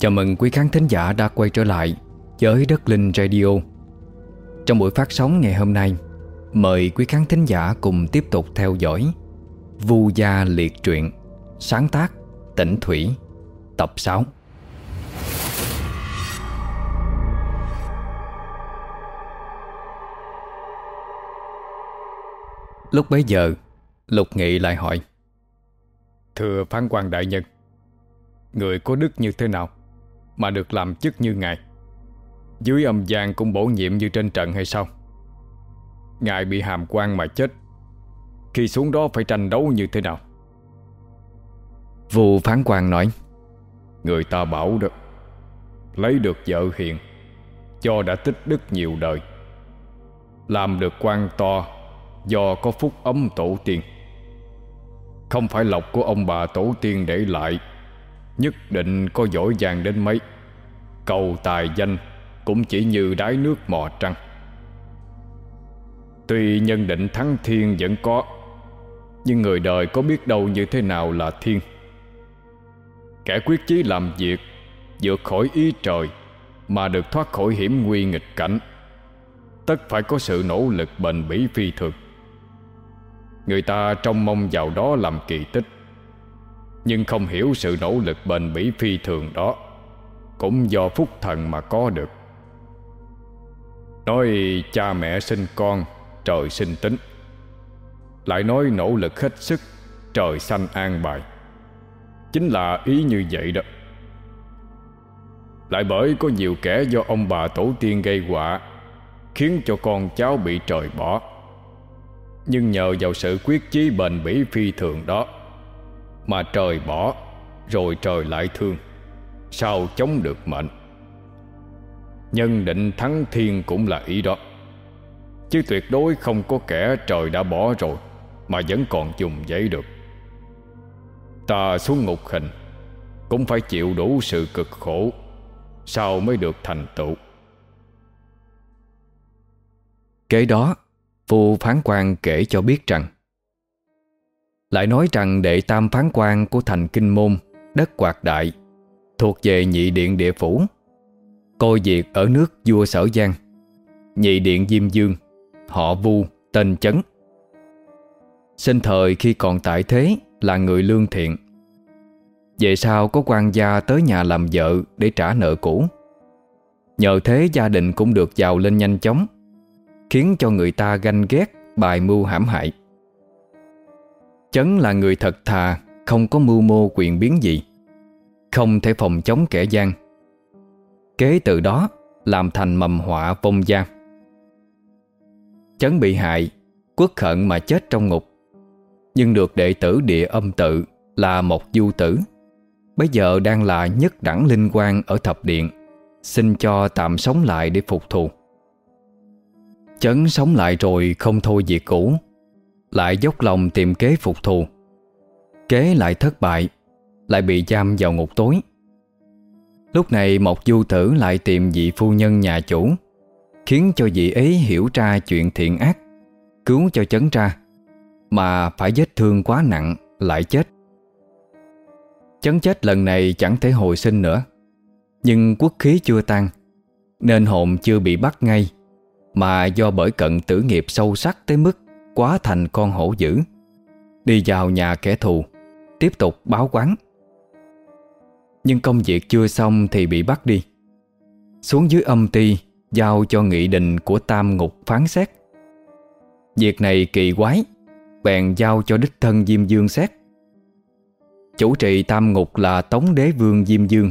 Chào mừng quý khán thính giả đã quay trở lại với Đất Linh Radio. Trong buổi phát sóng ngày hôm nay, Mời quý khán thính giả cùng tiếp tục theo dõi Vu Gia Liệt Truyện, Sáng tác, Tỉnh Thủy, Tập 6 Lúc bấy giờ, Lục Nghị lại hỏi, Thưa phán quan đại nhân, Người có đức như thế nào? Mà được làm chức như ngài. Dưới âm gian cũng bổ nhiệm như trên trận hay sao? Ngài bị hàm quan mà chết Khi xuống đó phải tranh đấu như thế nào? Vù phán quan nói Người ta bảo đó Lấy được vợ hiền Cho đã tích đức nhiều đời. Làm được quan to Do có phúc ấm tổ tiên. Không phải lộc của ông bà tổ tiên để lại Nhất định có giỏi giang đến mấy. Cầu tài danh Cũng chỉ như đáy nước mò trăng. Tuy nhân định thắng thiên vẫn có, Nhưng người đời có biết đâu như thế nào là thiên. Kẻ quyết chí làm việc, vượt khỏi ý trời Mà được thoát khỏi hiểm nguy nghịch cảnh, Tất phải có sự nỗ lực bền bỉ phi thường. Người ta trông mong vào đó làm kỳ tích. Nhưng không hiểu sự nỗ lực bền bỉ phi thường đó. Cũng do phúc thần mà có được. Nói, cha mẹ sinh con, Trời sinh tính. Lại nói, nỗ lực hết sức, Trời xanh an bài. Chính là ý như vậy đó. Lại bởi có nhiều kẻ do ông bà tổ tiên gây họa, Khiến cho con cháu bị trời bỏ. Nhưng nhờ vào sự quyết chí bền bỉ phi thường đó mà trời bỏ, Rồi trời lại thương. Sao chống được mệnh? Nhân định thắng thiên cũng là ý đó. Chứ tuyệt đối không có kẻ trời đã bỏ rồi Mà vẫn còn dùng giấy được. Ta xuống ngục hình, Cũng phải chịu đủ sự cực khổ, Sao mới được thành tựu? Kế đó, Phu phán quan kể cho biết rằng lại nói rằng đệ tam phán quan của thành kinh môn, Đất quạt đại, Thuộc về nhị điện địa phủ. Coi việc ở nước vua sở giang, Nhị điện Diêm Dương, Họ Vu, tên Chấn. Sinh thời khi còn tại thế Là người lương thiện. Về sau có quan gia tới nhà làm vợ Để trả nợ cũ. Nhờ thế gia đình cũng được giàu lên nhanh chóng, Khiến cho người ta ganh ghét, Bài mưu hãm hại. Chấn là người thật thà, Không có mưu mô quyền biến gì Không thể phòng chống kẻ gian. Kế từ đó Làm thành mầm họa vong gia. Chấn bị hại Quốc hận mà chết trong ngục. Nhưng được đệ tử địa âm tự Là một du tử. Bây giờ đang là nhất đẳng linh quan Ở thập điện, Xin cho tạm sống lại để phục thù. Chấn sống lại rồi không thôi việc cũ lại dốc lòng tìm kế phục thù. Kế lại thất bại, Lại bị giam vào ngục tối. Lúc này một du tử lại tìm vị phu nhân nhà chủ, Khiến cho vị ấy hiểu ra chuyện thiện ác, Cứu cho chấn ra Mà phải vết thương quá nặng Lại chết. Chấn chết lần này chẳng thể hồi sinh nữa, Nhưng quốc khí chưa tan, Nên hồn chưa bị bắt ngay, Mà do bởi cận tử nghiệp sâu sắc tới mức Quá thành con hổ dữ. Đi vào nhà kẻ thù, Tiếp tục báo quán. Nhưng công việc chưa xong thì bị bắt đi. Xuống dưới âm ti, Giao cho nghị định của tam ngục phán xét. Việc này kỳ quái, Bèn giao cho đích thân Diêm Dương xét. Chủ trì tam ngục là Tống Đế Vương Diêm Dương.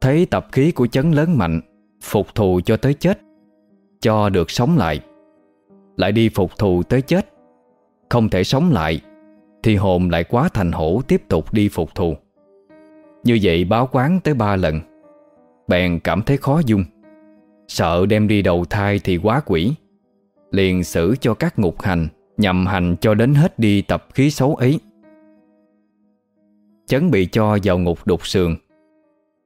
Thấy tập khí của chấn lớn mạnh, Phục thù cho tới chết, Cho được sống lại. Lại đi phục thù tới chết. Không thể sống lại, Thì hồn lại quá thành hổ Tiếp tục đi phục thù. Như vậy báo quán tới ba lần, Bèn cảm thấy khó dung. Sợ đem đi đầu thai thì quá quỷ, Liền xử cho các ngục hành, Nhằm hành cho đến hết đi tập khí xấu ấy. Chấn bị cho vào ngục đục sườn,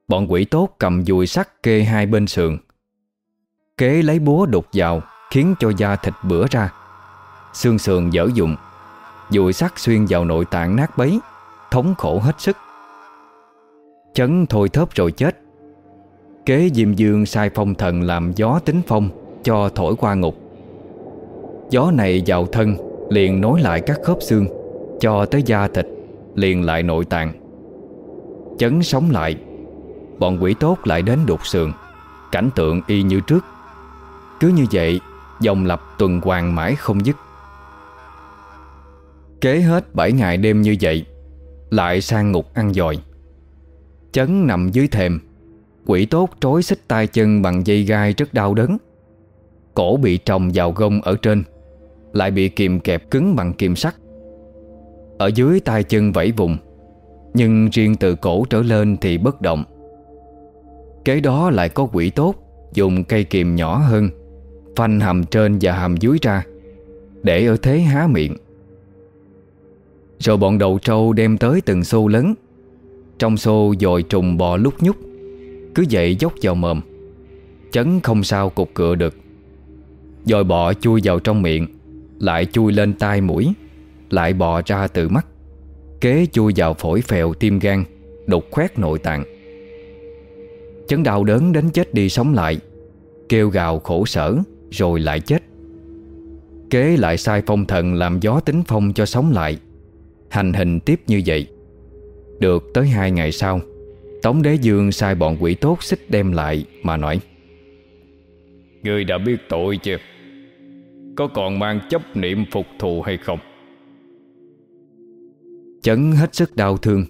Bọn quỷ tốt cầm dùi sắt kê hai bên sườn. Kế lấy búa đục vào, Khiến cho da thịt bữa ra. Xương sườn dở dụng Dùi sắt xuyên vào nội tạng nát bấy, Thống khổ hết sức. Chấn thôi thớp rồi chết. Kế Diêm Dương sai phong thần làm gió tính phong, Cho thổi qua ngục. Gió này vào thân, Liền nối lại các khớp xương, Cho tới da thịt, Liền lại nội tạng. Chấn sống lại. Bọn quỷ tốt lại đến đục sườn, Cảnh tượng y như trước. Cứ như vậy, Dòng lập tuần hoàn mãi không dứt. Kế hết 7 ngày đêm như vậy, Lại sang ngục ăn dòi. Chấn nằm dưới thềm, Quỷ tốt trói xích tay chân bằng dây gai rất đau đớn. Cổ bị trồng vào gông ở trên, Lại bị kìm kẹp cứng bằng kìm sắt. Ở dưới tay chân vẫy vùng, Nhưng riêng từ cổ trở lên thì bất động. Kế đó lại có quỷ tốt, Dùng cây kìm nhỏ hơn, Phanh hàm trên và hàm dưới ra, Để ở thế há miệng. Rồi bọn đầu trâu đem tới từng xô lớn. Trong xô dồi trùng bò lúc nhúc. Cứ vậy dốc vào mồm. Chấn không sao cục cựa được. Dồi bọ chui vào trong miệng, Lại chui lên tai mũi, Lại bò ra từ mắt. Kế chui vào phổi phèo tim gan Đục khoét nội tạng. Chấn đau đớn đến chết đi sống lại. Kêu gào khổ sở, Rồi lại chết. Kế lại sai phong thần làm gió tính phong cho sống lại. Hành hình tiếp như vậy. Được tới hai ngày sau Tống đế dương sai bọn quỷ tốt xích đem lại Mà nói Ngươi đã biết tội chưa? Có còn mang chấp niệm phục thù hay không? Chấn hết sức đau thương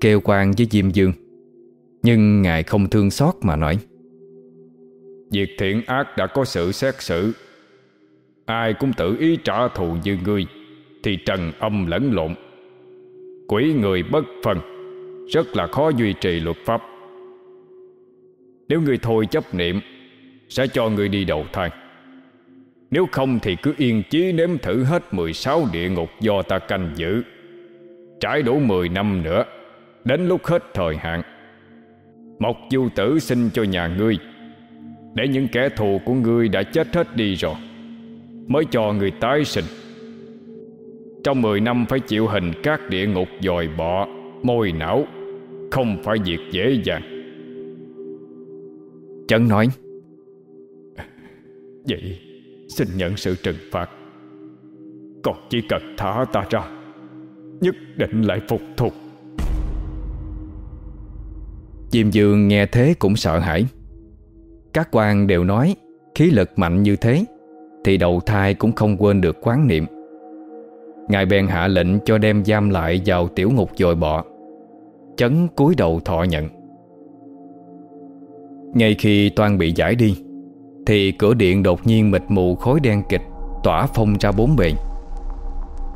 Kêu quan với Diêm Dương Nhưng ngài không thương xót mà nói Việc thiện ác đã có sự xét xử. Ai cũng tự ý trả thù như ngươi Thì trần âm lẫn lộn Quỷ người bất phân, Rất là khó duy trì luật pháp. Nếu người thôi chấp niệm, Sẽ cho người đi đầu thai. Nếu không thì cứ yên chí nếm thử hết 16 địa ngục do ta canh giữ. Trải đủ 10 năm nữa, Đến lúc hết thời hạn, Mộc du tử xin cho nhà ngươi, Để những kẻ thù của ngươi đã chết hết đi rồi, Mới cho người tái sinh. Trong 10 năm phải chịu hình các địa ngục dòi bọ, Môi não, Không phải việc dễ dàng. Trấn nói, Vậy xin nhận sự trừng phạt. Còn chỉ cần thả ta ra, Nhất định lại phục thù. Diêm Dương nghe thế cũng sợ hãi. Các quan đều nói, Khí lực mạnh như thế, Thì đầu thai cũng không quên được quán niệm. Ngài bèn hạ lệnh cho đem giam lại vào tiểu ngục dồi bọ. Chấn cúi đầu thọ nhận. Ngay khi toan bị giải đi, Thì cửa điện đột nhiên mịt mù khối đen kịch Tỏa phong ra bốn bề.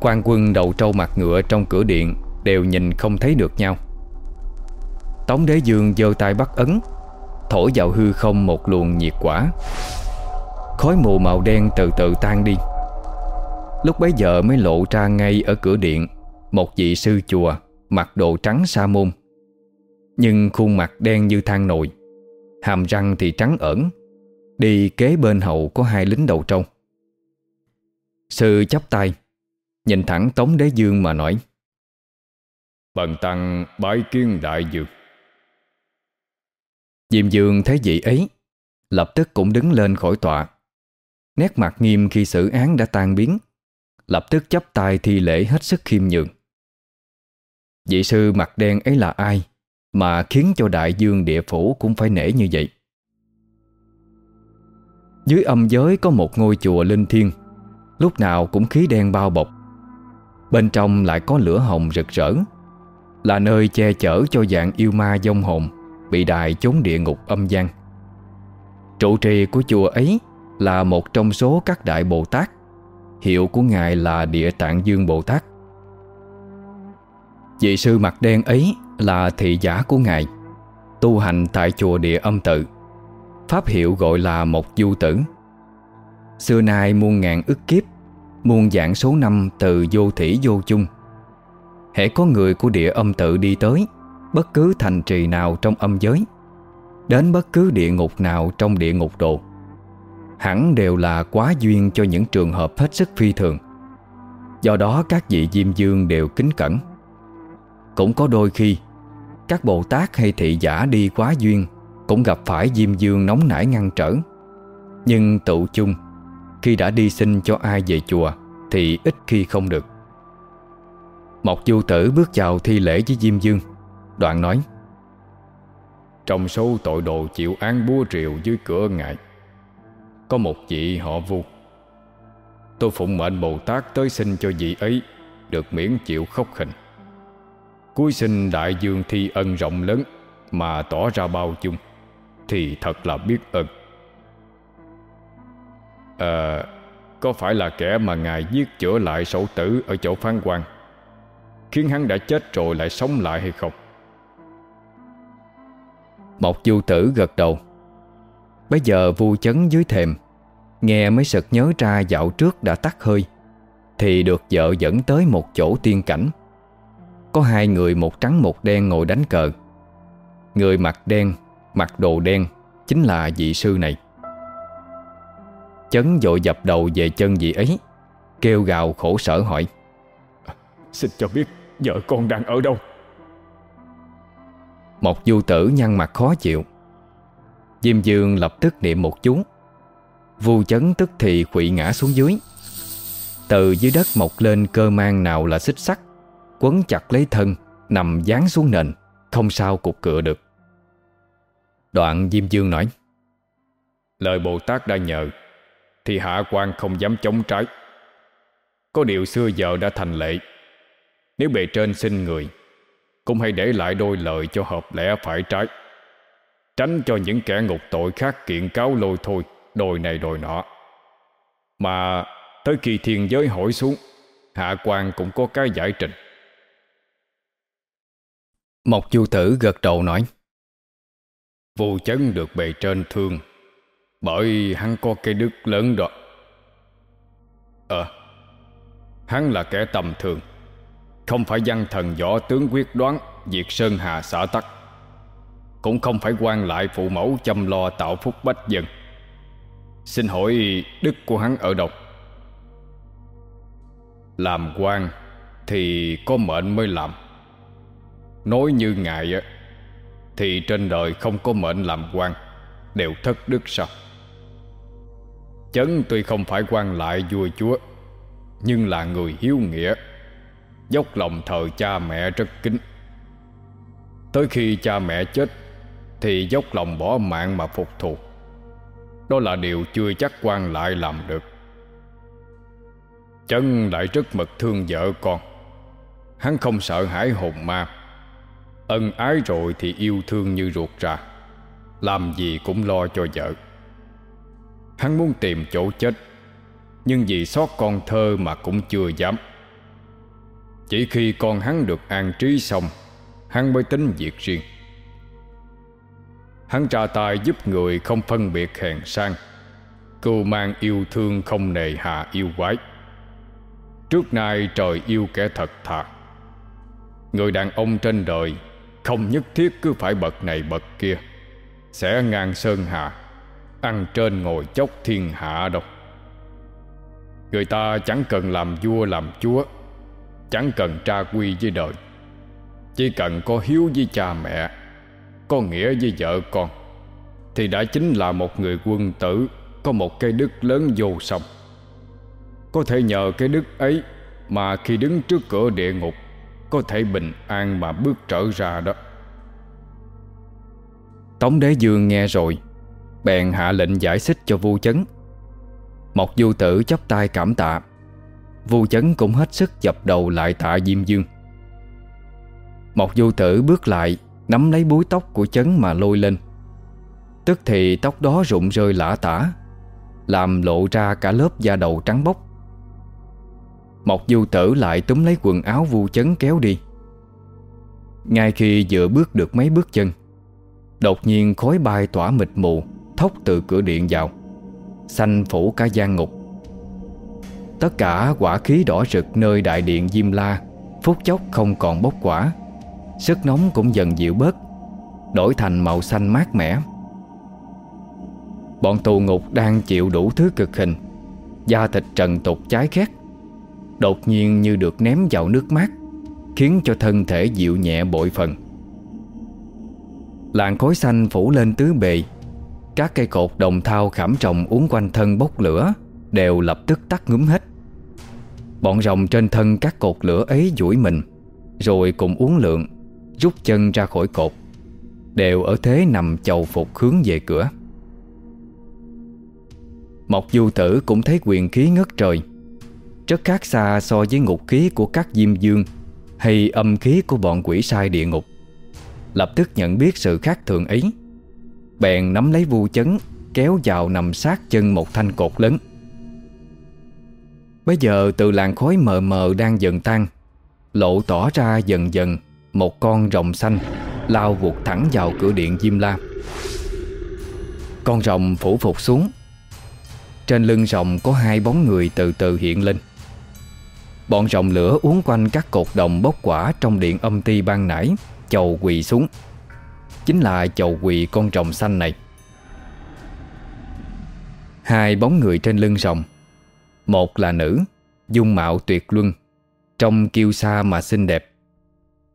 Quan quân đầu trâu mặt ngựa trong cửa điện Đều nhìn không thấy được nhau. Tống đế dương giơ tay bắt ấn, Thổi vào hư không một luồng nhiệt quả. Khói mù màu đen từ từ tan đi. Lúc bấy giờ mới lộ ra ngay ở cửa điện Một vị sư chùa Mặc đồ trắng sa môn. Nhưng khuôn mặt đen như than nồi Hàm răng thì trắng ẩn Đi kế bên hậu có hai lính đầu trâu. Sư chắp tay Nhìn thẳng Tống Đế Dương mà nói Bần tăng bái kiến đại dược. Diêm Dương thấy vị ấy Lập tức cũng đứng lên khỏi tọa. Nét mặt nghiêm khi xử án đã tan biến Lập tức chấp tay thi lễ hết sức khiêm nhường. Vị sư mặt đen ấy là ai Mà khiến cho đại dương địa phủ cũng phải nể như vậy? Dưới âm giới có một ngôi chùa linh thiêng, Lúc nào cũng khí đen bao bọc. Bên trong lại có lửa hồng rực rỡ, Là nơi che chở cho dạng yêu ma dông hồn Bị đài chốn địa ngục âm gian. Trụ trì của chùa ấy Là một trong số các đại Bồ Tát Hiệu của Ngài là Địa Tạng Dương Bồ Tát. Vị sư mặt đen ấy là thị giả của Ngài, Tu hành tại chùa địa âm tự. Pháp hiệu gọi là một du tử. Xưa nay muôn ngàn ức kiếp, Muôn dạng số năm từ vô thủy vô chung. Hễ có người của địa âm tự đi tới, Bất cứ thành trì nào trong âm giới, Đến bất cứ địa ngục nào trong địa ngục đồ. Hẳn đều là quá duyên cho những trường hợp hết sức phi thường. Do đó, các vị Diêm Dương đều kính cẩn. Cũng có đôi khi, Các Bồ Tát hay thị giả đi quá duyên Cũng gặp phải Diêm Dương nóng nảy ngăn trở. Nhưng tụ chung, Khi đã đi xin cho ai về chùa Thì ít khi không được. Mộc du tử bước vào thi lễ với Diêm Dương, Đoạn nói, Trong số tội đồ chịu án búa rìu dưới cửa ngài có một vị họ vu. Tôi phụng mệnh Bồ Tát tới xin cho vị ấy Được miễn chịu khóc hình Cuối sinh đại dương thi ân rộng lớn Mà tỏ ra bao dung, Thì thật là biết ơn. À Có phải là kẻ mà Ngài giết chữa lại sổ tử Ở chỗ phán quan Khiến hắn đã chết rồi lại sống lại hay không? Mộc du tử gật đầu. Bây giờ vu chấn dưới thềm Nghe mới sực nhớ ra dạo trước đã tắt hơi Thì được vợ dẫn tới một chỗ tiên cảnh. Có hai người một trắng một đen ngồi đánh cờ. Người mặc đen, mặc đồ đen Chính là vị sư này. Chấn dội dập đầu về chân vị ấy Kêu gào khổ sở hỏi. Xin cho biết vợ con đang ở đâu? Một du tử nhăn mặt khó chịu Diêm dương lập tức niệm một chú. Vu chấn tức thì quỵ ngã xuống dưới. Từ dưới đất mọc lên cơ mang nào là xích sắt, Quấn chặt lấy thân, Nằm dán xuống nền, Không sao cục cựa được. Đoạn Diêm Dương nói, Lời Bồ Tát đã nhờ, Thì hạ quan không dám chống trái. Có điều xưa giờ đã thành lệ. Nếu bề trên xin người, Cũng hãy để lại đôi lời cho hợp lẽ phải trái. Tránh cho những kẻ ngục tội khác kiện cáo lôi thôi Đồi này đồi nọ. Mà tới khi thiên giới hỏi xuống Hạ quan cũng có cái giải trình. Mộc du tử gật đầu nói Vô chấn được bề trên thương Bởi hắn có cây đức lớn đó. Ờ Hắn là kẻ tầm thường Không phải văn thần võ tướng quyết đoán Diệt Sơn Hà xã tắc cũng không phải quan lại phụ mẫu chăm lo tạo phúc bách dân Xin hỏi đức của hắn ở đâu? Làm quan Thì có mệnh mới làm. Nói như ngài á, Thì trên đời không có mệnh làm quan, Đều thất đức sao? Chấn tuy không phải quan lại vua chúa, Nhưng là người hiếu nghĩa, Dốc lòng thờ cha mẹ rất kính. Tới khi cha mẹ chết thì dốc lòng bỏ mạng mà phục thù. Đó là điều chưa chắc quan lại làm được. Chân lại rất mật thương vợ con. Hắn không sợ hãi hồn ma. Ân ái rồi thì yêu thương như ruột ra. Làm gì cũng lo cho vợ. Hắn muốn tìm chỗ chết, Nhưng vì xót con thơ mà cũng chưa dám. Chỉ khi con hắn được an trí xong, Hắn mới tính việc riêng. Hắn ra tay giúp người không phân biệt hèn sang. Cưu mang yêu thương không nề hạ yêu quái. Trước nay trời yêu kẻ thật thà. Người đàn ông trên đời Không nhất thiết cứ phải bậc này bậc kia. Sẽ ngang sơn hạ, Ăn trên ngồi chốc thiên hạ đâu. Người ta chẳng cần làm vua làm chúa Chẳng cần tra quy với đời. Chỉ cần có hiếu với cha mẹ có nghĩa với vợ con, Thì đã chính là một người quân tử, Có một cái đức lớn vô song. Có thể nhờ cái đức ấy Mà khi đứng trước cửa địa ngục, Có thể bình an mà bước trở ra đó. Tống đế dương nghe rồi, Bèn hạ lệnh giải xích cho vu chấn. Một du tử chắp tay cảm tạ. Vu chấn cũng hết sức dập đầu lại tạ Diêm Dương. Một du tử bước lại Nắm lấy búi tóc của chấn mà lôi lên. Tức thì tóc đó rụng rơi lả tả, Làm lộ ra cả lớp da đầu trắng bóc. Một du tử lại túm lấy quần áo vu chấn kéo đi. Ngay khi vừa bước được mấy bước chân, Đột nhiên khói bay tỏa mịt mù, Thốc từ cửa điện vào, Xanh phủ cả gian ngục. Tất cả quả khí đỏ rực nơi đại điện Diêm La, Phút chốc không còn bốc quả. Sức nóng cũng dần dịu bớt, Đổi thành màu xanh mát mẻ. Bọn tù ngục đang chịu đủ thứ cực hình, Da thịt trần tục cháy khét, Đột nhiên như được ném vào nước mát, Khiến cho thân thể dịu nhẹ bội phần. Làn khói xanh phủ lên tứ bề, Các cây cột đồng thau khảm trồng uốn quanh thân bốc lửa Đều lập tức tắt ngúm hết. Bọn rồng trên thân các cột lửa ấy duỗi mình, Rồi cùng uống lượng Rút chân ra khỏi cột, Đều ở thế nằm chầu phục hướng về cửa. Mộc du tử cũng thấy quyền khí ngất trời, Rất khác xa so với ngục khí của các diêm dương Hay âm khí của bọn quỷ sai địa ngục. Lập tức nhận biết sự khác thường ấy, Bèn nắm lấy vu chấn, Kéo vào nằm sát chân một thanh cột lớn. Bây giờ từ làn khói mờ mờ đang dần tan, Lộ tỏ ra dần dần một con rồng xanh Lao vụt thẳng vào cửa điện Diêm La. Con rồng phủ phục xuống. Trên lưng rồng có hai bóng người từ từ hiện lên. Bọn rồng lửa uốn quanh các cột đồng bốc quả Trong điện âm ti ban nãy, Chầu quỳ xuống. Chính là chầu quỳ con rồng xanh này. Hai bóng người trên lưng rồng. Một là nữ, Dung mạo tuyệt luân Trông kiêu sa mà xinh đẹp.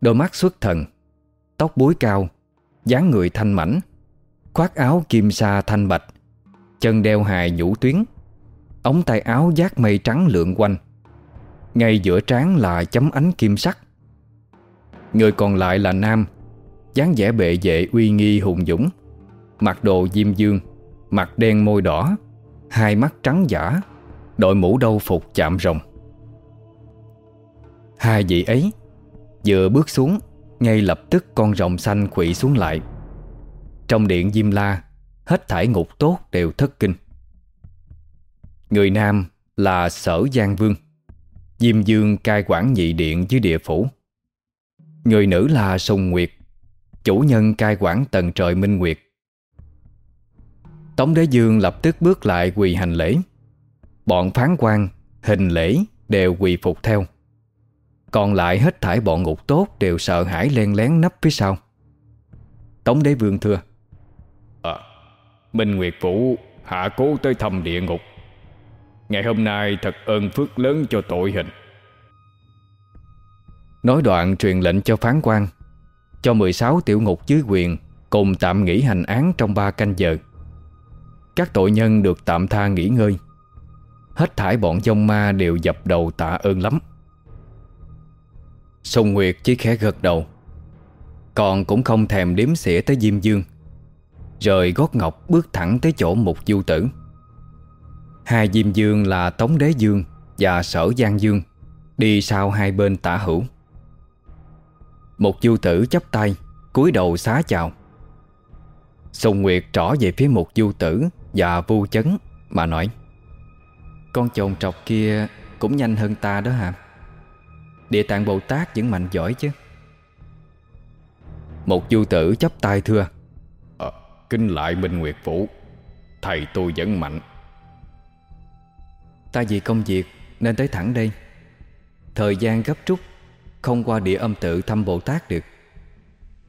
Đôi mắt xuất thần, Tóc búi cao, dáng người thanh mảnh, Khoác áo kim sa thanh bạch, Chân đeo hài nhũ tuyến, Ống tay áo giác mây trắng lượn quanh. Ngay giữa trán là chấm ánh kim sắc. Người còn lại là nam, dáng vẻ bệ vệ, uy nghi, hùng dũng, Mặc đồ diêm dương, Mặt đen môi đỏ, Hai mắt trắng giả, Đội mũ đâu phục chạm rồng. Hai vị ấy Vừa bước xuống Ngay lập tức con rồng xanh quỵ xuống lại. Trong điện Diêm La Hết thải ngục tốt đều thất kinh. Người nam là Sở Giang Vương. Diêm Dương cai quản nhị điện dưới địa phủ. Người nữ là Sùng Nguyệt. Chủ nhân cai quản tầng trời Minh Nguyệt. Tống Đế Dương lập tức bước lại quỳ hành lễ. Bọn phán quan, hình lễ đều quỳ phục theo. Còn lại hết thải bọn ngục tốt đều sợ hãi len lén nấp phía sau. Tống Đế Vương thưa à, Minh Nguyệt Phủ hạ cố tới thăm địa ngục. Ngày hôm nay thật ơn phước lớn cho tội hình. Nói đoạn truyền lệnh cho phán quan Cho 16 tiểu ngục dưới quyền Cùng tạm nghỉ hành án trong 3 canh giờ. Các tội nhân được tạm tha nghỉ ngơi. Hết thải bọn dông ma đều dập đầu tạ ơn lắm Sùng Nguyệt chỉ khẽ gật đầu. Còn cũng không thèm đếm xỉa tới Diêm Dương. Rồi gót ngọc bước thẳng tới chỗ mục du tử. Hai Diêm Dương là Tống Đế Dương Và Sở Giang Dương Đi sau hai bên tả hữu. Một du tử chấp tay, cúi đầu xá chào. Sùng Nguyệt trỏ về phía một du tử Và vu chấn Mà nói, Con chồn trọc kia cũng nhanh hơn ta đó hả? Địa tạng Bồ Tát vẫn mạnh giỏi chứ. Một du tử chấp tay thưa. À, Kinh lại Minh Nguyệt Phủ Thầy tôi vẫn mạnh. Ta vì công việc Nên tới thẳng đây. Thời gian gấp rút không qua địa âm tự thăm Bồ Tát được.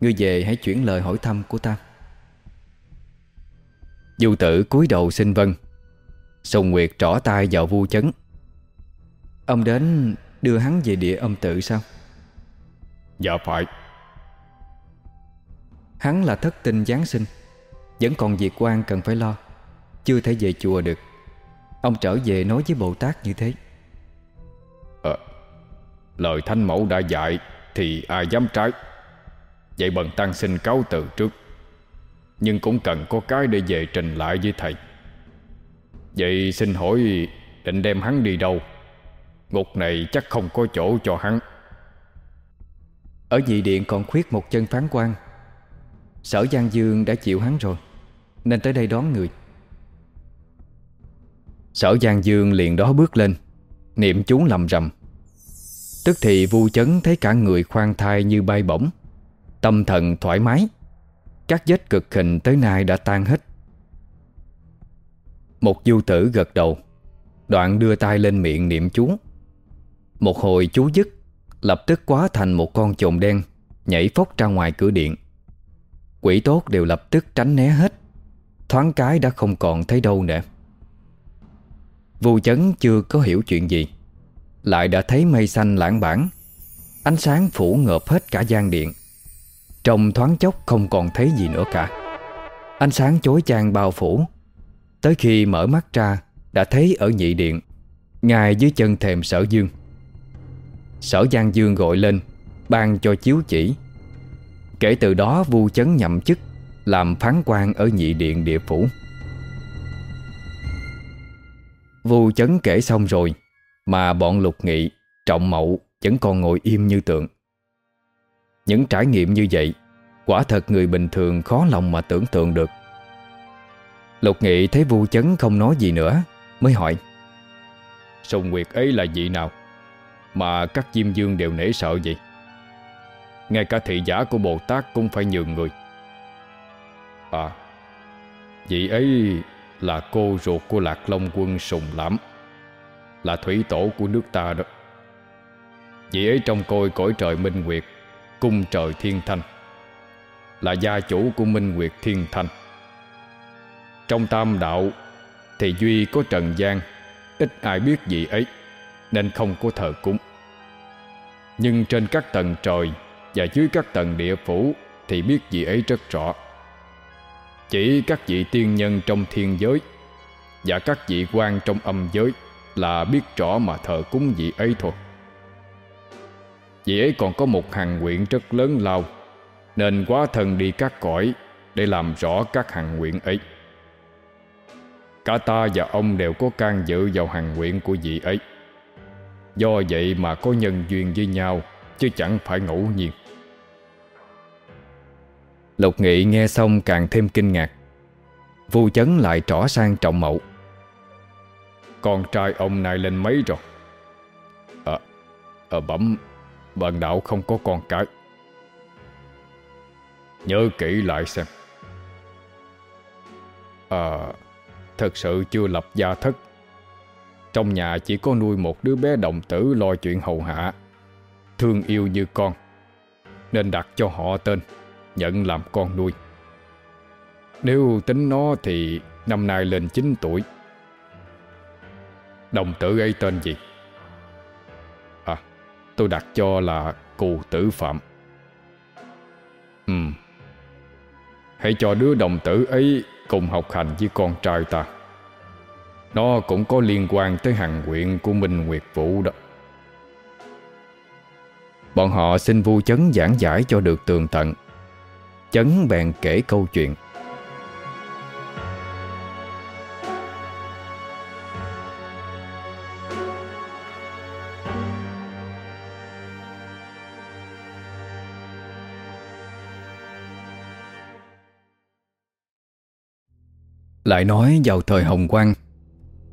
Ngươi về hãy chuyển lời hỏi thăm của ta. Du tử cúi đầu xin vân Sùng Nguyệt trỏ tay vào vu chấn. Ông đến đưa hắn về địa âm tự sao? Dạ phải. Hắn là thất tinh Giáng sinh Vẫn còn việc quan cần phải lo Chưa thể về chùa được. Ông trở về nói với Bồ Tát như thế. Ờ Lời thanh mẫu đã dạy Thì ai dám trái? Vậy bần tăng xin cáo từ trước Nhưng cũng cần có cái để về trình lại với thầy. Vậy xin hỏi Định đem hắn đi đâu Ngục này chắc không có chỗ cho hắn. Ở dị điện còn khuyết một chân phán quan. Sở Giang Dương đã chịu hắn rồi, Nên tới đây đón người. Sở Giang Dương liền đó bước lên, Niệm chú lầm rầm. Tức thì vu chấn thấy cả người khoan thai như bay bổng, Tâm thần thoải mái, Các vết cực hình tới nay đã tan hết. Một du tử gật đầu, Đoạn đưa tay lên miệng niệm chú. Một hồi chú dứt, Lập tức quá thành một con chồn đen, Nhảy phốc ra ngoài cửa điện. Quỷ tốt đều lập tức tránh né hết, Thoáng cái đã không còn thấy đâu nữa. Vu chấn chưa có hiểu chuyện gì, lại đã thấy mây xanh lãng bản Ánh sáng phủ ngợp hết cả gian điện. Trong thoáng chốc không còn thấy gì nữa cả. Ánh sáng chói chang bao phủ, Tới khi mở mắt ra, Đã thấy ở nhị điện Ngài dưới chân thềm sở dương. Sở Giang Dương gọi lên, Ban cho chiếu chỉ. Kể từ đó vu chấn nhậm chức, Làm phán quan ở nhị điện địa phủ. Vu chấn kể xong rồi, Mà bọn lục nghị, Trọng mậu vẫn còn ngồi im như tượng. Những trải nghiệm như vậy, Quả thật người bình thường khó lòng mà tưởng tượng được. Lục nghị thấy vu chấn không nói gì nữa, Mới hỏi, Sùng Nguyệt ấy là vị nào? Mà các diêm dương đều nể sợ vậy. Ngay cả thị giả của Bồ Tát cũng phải nhường người. À Vị ấy là cô ruột của Lạc Long quân Sùng Lãm, Là thủy tổ của nước ta đó. Vị ấy trong côi cõi trời Minh Nguyệt, Cung trời Thiên Thanh, Là gia chủ của Minh Nguyệt Thiên Thanh. Trong tam đạo Thì Duy có Trần gian, Ít ai biết vị ấy. Nên không có thờ cúng. Nhưng trên các tầng trời Và dưới các tầng địa phủ Thì biết gì ấy rất rõ. Chỉ các vị tiên nhân trong thiên giới Và các vị quan trong âm giới Là biết rõ mà thờ cúng vị ấy thôi. Vị ấy còn có một hàng nguyện rất lớn lao, Nên quá thần đi các cõi Để làm rõ các hàng nguyện ấy. Cả ta và ông đều có can dự vào hàng nguyện của vị ấy. Do vậy mà có nhân duyên với nhau Chứ chẳng phải ngẫu nhiên. Lục Nghị nghe xong càng thêm kinh ngạc. Vu chấn lại trỏ sang trọng mậu Con trai ông này lên mấy rồi? Ờ à, bẩm Bần đạo không có con cái. Nhớ kỹ lại xem. À Thật sự chưa lập gia thất. Trong nhà chỉ có nuôi một đứa bé đồng tử lo chuyện hầu hạ. Thương yêu như con, Nên đặt cho họ tên, Nhận làm con nuôi. Nếu tính nó thì Năm nay lên 9 tuổi. Đồng tử ấy tên gì? À Tôi đặt cho là Cù Tử Phạm. Ừ Hãy cho đứa đồng tử ấy Cùng học hành với con trai ta. Nó cũng có liên quan tới hằng quyện của Minh Nguyệt Vũ đó. Bọn họ xin vu chấn giảng giải cho được tường tận. Chấn bèn kể câu chuyện. Lại nói vào thời Hồng Quang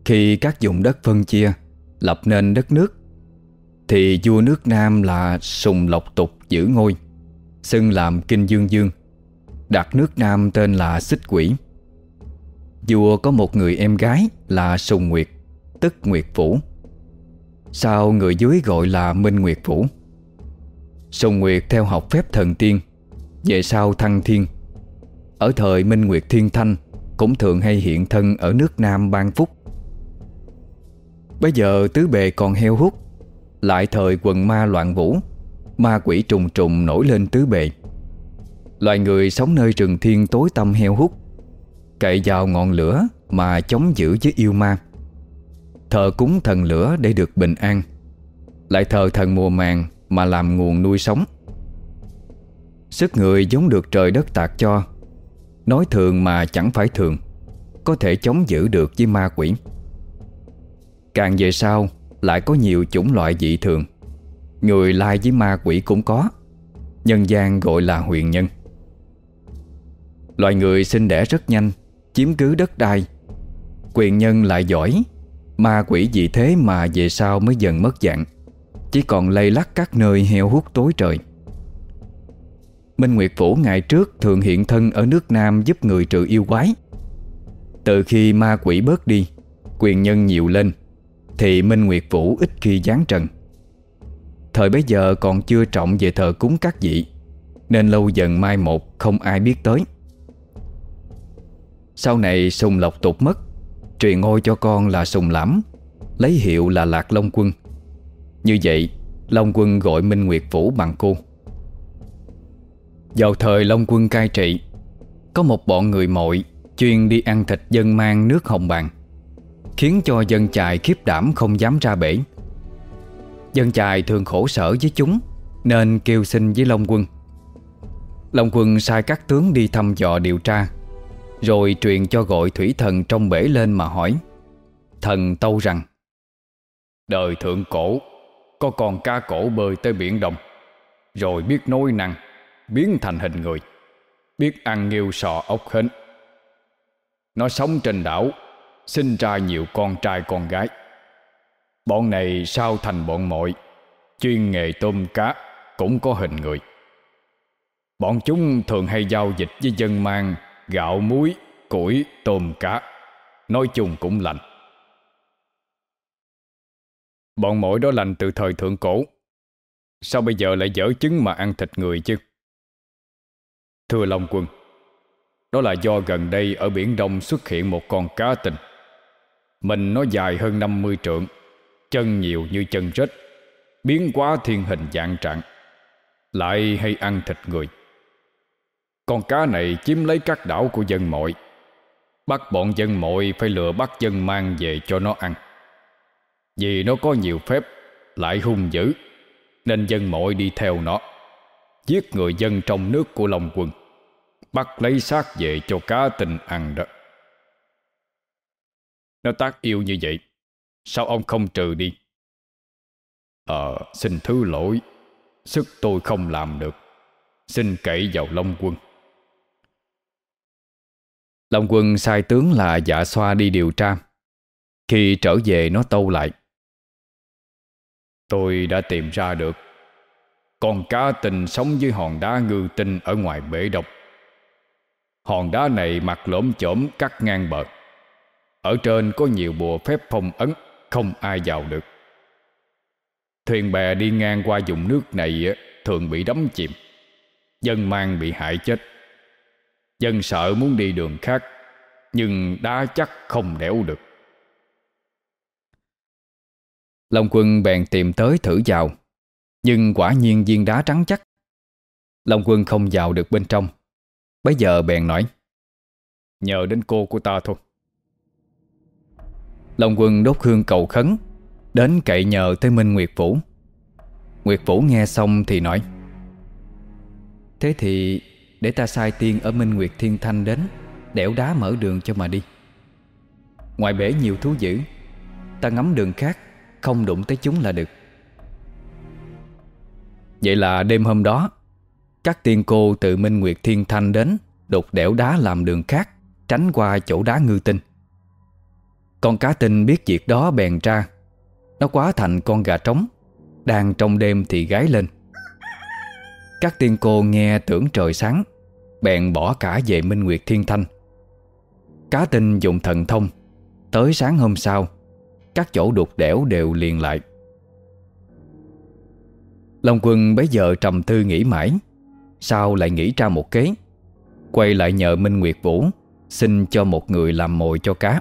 khi các vùng đất phân chia, Lập nên đất nước, Thì vua nước Nam là Sùng Lộc Tục giữ ngôi, Xưng làm Kinh Dương Dương, Đặt nước Nam tên là Xích Quỷ. Vua có một người em gái là Sùng Nguyệt, Tức Nguyệt Vũ. Sau người dưới gọi là Minh Nguyệt Vũ, Sùng Nguyệt theo học phép thần tiên, Về sau thăng thiên. Ở thời Minh Nguyệt Thiên Thanh, cũng thường hay hiện thân ở nước Nam ban phúc. Bây giờ tứ bề còn heo hút, Lại thời quần ma loạn vũ, Ma quỷ trùng trùng nổi lên tứ bề. Loài người sống nơi rừng thiên tối tăm heo hút, Cậy vào ngọn lửa mà chống giữ với yêu ma. Thờ cúng thần lửa để được bình an, Lại thờ thần mùa màng mà làm nguồn nuôi sống. Sức người giống được trời đất tạc cho, Nói thường mà chẳng phải thường, Có thể chống giữ được với ma quỷ. Càng về sau, Lại có nhiều chủng loại dị thường. Người lai với ma quỷ cũng có. Nhân gian gọi là huyền nhân. Loài người sinh đẻ rất nhanh, Chiếm cứ đất đai. Quyền nhân lại giỏi. Ma quỷ dị thế mà về sau mới dần mất dạng. Chỉ còn lây lắc các nơi heo hút tối trời. Minh Nguyệt Vũ ngày trước thường hiện thân ở nước Nam giúp người trừ yêu quái. Từ khi ma quỷ bớt đi, Quyền nhân nhiều lên. Thì Minh Nguyệt Vũ ít khi giáng trần. Thời bấy giờ còn chưa trọng về thờ cúng các vị Nên lâu dần mai một không ai biết tới. Sau này Sùng Lộc Tụt mất Truyền ngôi cho con là Sùng Lãm, Lấy hiệu là Lạc Long Quân. Như vậy Long Quân gọi Minh Nguyệt Vũ bằng cô. Vào thời Long quân cai trị Có một bọn người mội Chuyên đi ăn thịt dân mang nước hồng bàn. Khiến cho dân chài khiếp đảm không dám ra bể. Dân chài thường khổ sở với chúng, Nên kêu xin với Long quân. Long quân sai các tướng đi thăm dò điều tra, Rồi truyền cho gọi thủy thần trong bể lên mà hỏi. Thần tâu rằng, Đời thượng cổ, Có con cá cổ bơi tới biển đông, Rồi biết nối năng, Biến thành hình người, Biết ăn nghiêu sò ốc hến. Nó sống trên đảo Sinh ra nhiều con trai con gái. Bọn này sao thành bọn mội Chuyên nghề tôm cá Cũng có hình người. Bọn chúng thường hay giao dịch với dân mang Gạo muối, củi, tôm cá Nói chung cũng lành. Bọn mội đó lành từ thời thượng cổ. Sao bây giờ lại dở chứng mà ăn thịt người chứ? Thưa Long Quân Đó là do gần đây ở Biển Đông xuất hiện một con cá tình. Mình nó dài hơn 50 trượng, Chân nhiều như chân rết, Biến quá thiên hình dạng trạng. Lại hay ăn thịt người. Con cá này chiếm lấy các đảo của dân mội Bắt bọn dân mội phải lừa bắt dân mang về cho nó ăn. Vì nó có nhiều phép, Lại hung dữ, Nên dân mội đi theo nó. Giết người dân trong nước của Long Quân, Bắt lấy xác về cho cá tình ăn đó. Nó tác yêu như vậy. Sao ông không trừ đi? Ờ xin thứ lỗi. Sức tôi không làm được. Xin cậy vào Long Quân. Long Quân sai tướng là dạ xoa đi điều tra. Khi trở về, nó tâu lại. Tôi đã tìm ra được. Con cá tình sống dưới hòn đá ngư tinh Ở ngoài bể độc. Hòn đá này mặt lõm chổm cắt ngang bờ. Ở trên có nhiều bùa phép phong ấn, Không ai vào được. Thuyền bè đi ngang qua vùng nước này Thường bị đắm chìm. Dân mang bị hại chết. Dân sợ muốn đi đường khác, Nhưng đá chắc không đẽo được. Long quân bèn tìm tới thử vào, Nhưng quả nhiên viên đá trắng chắc. Long quân không vào được bên trong. Bây giờ bèn nói, Nhờ đến cô của ta thôi. Long quân đốt hương cầu khấn, Đến cậy nhờ tới Minh Nguyệt Vũ. Nguyệt Vũ nghe xong thì nói, Thế thì để ta sai tiên ở Minh Nguyệt Thiên Thanh đến, Đẻo đá mở đường cho mà đi. Ngoài bể nhiều thú dữ, Ta ngắm đường khác, Không đụng tới chúng là được. Vậy là đêm hôm đó, Các tiên cô từ Minh Nguyệt Thiên Thanh đến Đục đẽo đá làm đường khác, Tránh qua chỗ đá ngư tinh. Con cá tinh biết việc đó bèn ra. Nó quá thành con gà trống. Đang trong đêm thì gái lên. Các tiên cô nghe tưởng trời sáng, Bèn bỏ cả về Minh Nguyệt Thiên Thanh. Cá tinh dùng thần thông. Tới sáng hôm sau, Các chỗ đục đẽo đều liền lại. Long quân bấy giờ trầm tư nghĩ mãi Sao lại nghĩ ra một kế. Quay lại nhờ Minh Nguyệt Vũ, Xin cho một người làm mồi cho cá.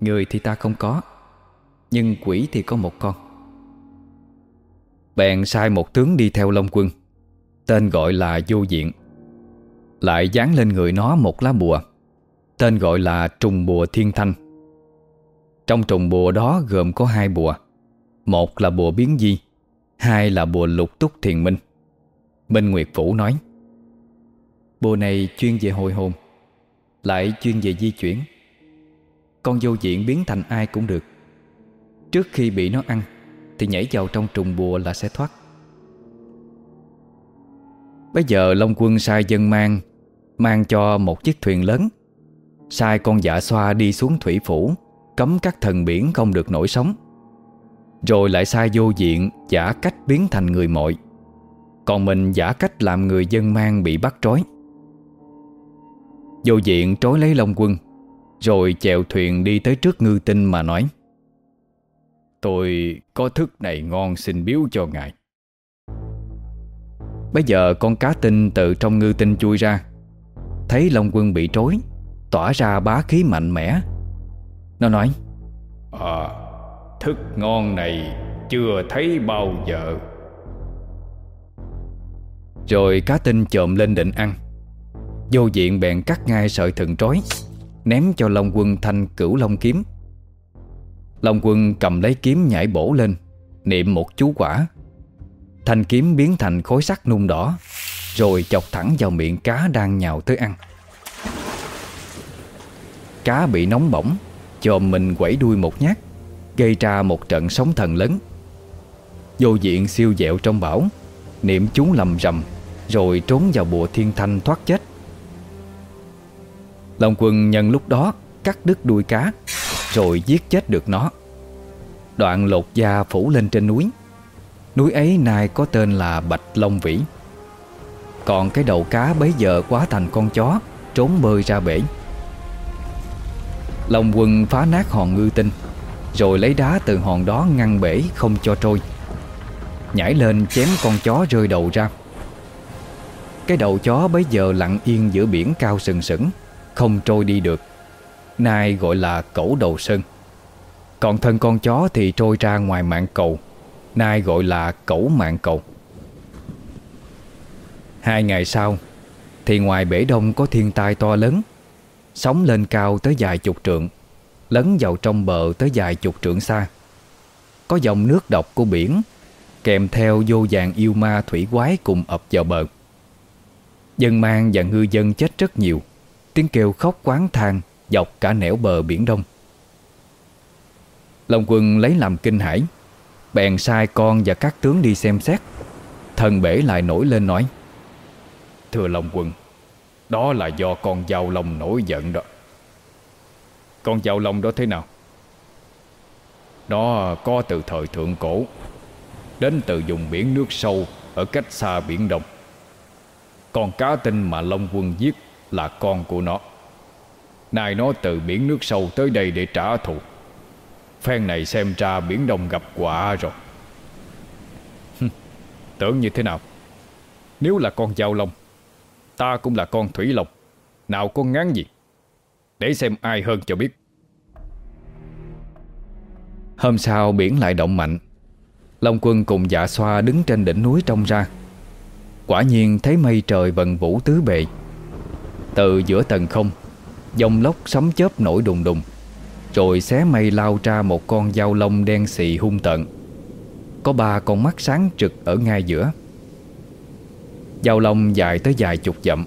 Người thì ta không có, Nhưng quỷ thì có một con. Bèn sai một tướng đi theo Long Quân, Tên gọi là Vô Diện. Lại dán lên người nó một lá bùa, Tên gọi là Trùng Bùa Thiên Thanh. Trong trùng bùa đó gồm có hai bùa, Một là bùa biến di, Hai là bùa lục túc thiền minh. Minh Nguyệt Vũ nói, Bùa này chuyên về hồi hồn, Lại chuyên về di chuyển. Con vô diện biến thành ai cũng được. Trước khi bị nó ăn, Thì nhảy vào trong trùng bùa là sẽ thoát. Bây giờ Long Quân sai dân mang Mang cho một chiếc thuyền lớn. Sai con dạ xoa đi xuống thủy phủ, Cấm các thần biển không được nổi sóng. Rồi lại sai vô diện Giả cách biến thành người mội Còn mình giả cách làm người dân mang bị bắt trói. Vô diện trói lấy Long Quân. Rồi chèo thuyền đi tới trước ngư tinh mà nói Tôi có thức này ngon xin biếu cho ngài. Bây giờ con cá tinh từ trong ngư tinh chui ra. Thấy Long Quân bị trối Tỏa ra bá khí mạnh mẽ. Nó nói À Thức ngon này chưa thấy bao giờ. Rồi cá tinh chồm lên định ăn. Vô diện bèn cắt ngay sợi thừng trói Ném cho Long quân thanh cửu long kiếm. Long quân cầm lấy kiếm nhảy bổ lên, Niệm một chú quả. Thanh kiếm biến thành khối sắt nung đỏ, Rồi chọc thẳng vào miệng cá đang nhào tới ăn. Cá bị nóng bỏng, Chồm mình quẩy đuôi một nhát, Gây ra một trận sóng thần lớn. Vô diện siêu dẹo trong bão, Niệm chú lầm rầm, Rồi trốn vào bùa thiên thanh thoát chết. Long quân nhân lúc đó Cắt đứt đuôi cá, Rồi giết chết được nó. Đoạn lột da phủ lên trên núi. Núi ấy nay có tên là Bạch Long Vĩ. Còn cái đầu cá bấy giờ quá thành con chó, Trốn bơi ra bể. Long quân phá nát hòn ngư tinh, Rồi lấy đá từ hòn đó ngăn bể không cho trôi. Nhảy lên chém con chó rơi đầu ra. Cái đầu chó bấy giờ lặng yên giữa biển cao sừng sững. Không trôi đi được. Nay gọi là cẩu đầu sơn. Còn thân con chó thì trôi ra ngoài mạng cầu. Nay gọi là cẩu mạng cầu. Hai ngày sau, Thì ngoài bể đông có thiên tai to lớn, Sóng lên cao tới vài chục trượng, Lấn vào trong bờ tới vài chục trượng xa. Có dòng nước độc của biển Kèm theo vô vàng yêu ma thủy quái cùng ập vào bờ. Dân mang và ngư dân chết rất nhiều. Tiếng kêu khóc quán thang Dọc cả nẻo bờ biển đông. Long quân lấy làm kinh hãi, Bèn sai con và các tướng đi xem xét. Thần bể lại nổi lên nói, Thưa Long quân, Đó là do con giao long nổi giận đó. Con giao long đó thế nào? Nó có từ thời thượng cổ, Đến từ vùng biển nước sâu Ở cách xa biển đông. Con cá tinh mà Long quân giết là con của nó. Nay nó từ biển nước sâu tới đây để trả thù. Phen này xem ra biển đông gặp quả rồi. Tưởng như thế nào? Nếu là con giao long, Ta cũng là con thủy lộc Nào con ngán gì? Để xem ai hơn cho biết. Hôm sau biển lại động mạnh. Long quân cùng dạ xoa đứng trên đỉnh núi trông ra. Quả nhiên thấy mây trời vần vũ tứ bề. Từ giữa tầng không. Dòng lốc sấm chớp nổi đùng đùng, Rồi xé mây lao ra một con dao lông đen xì hung tận Có ba con mắt sáng trực ở ngay giữa. Dao lông dài tới dài chục dặm,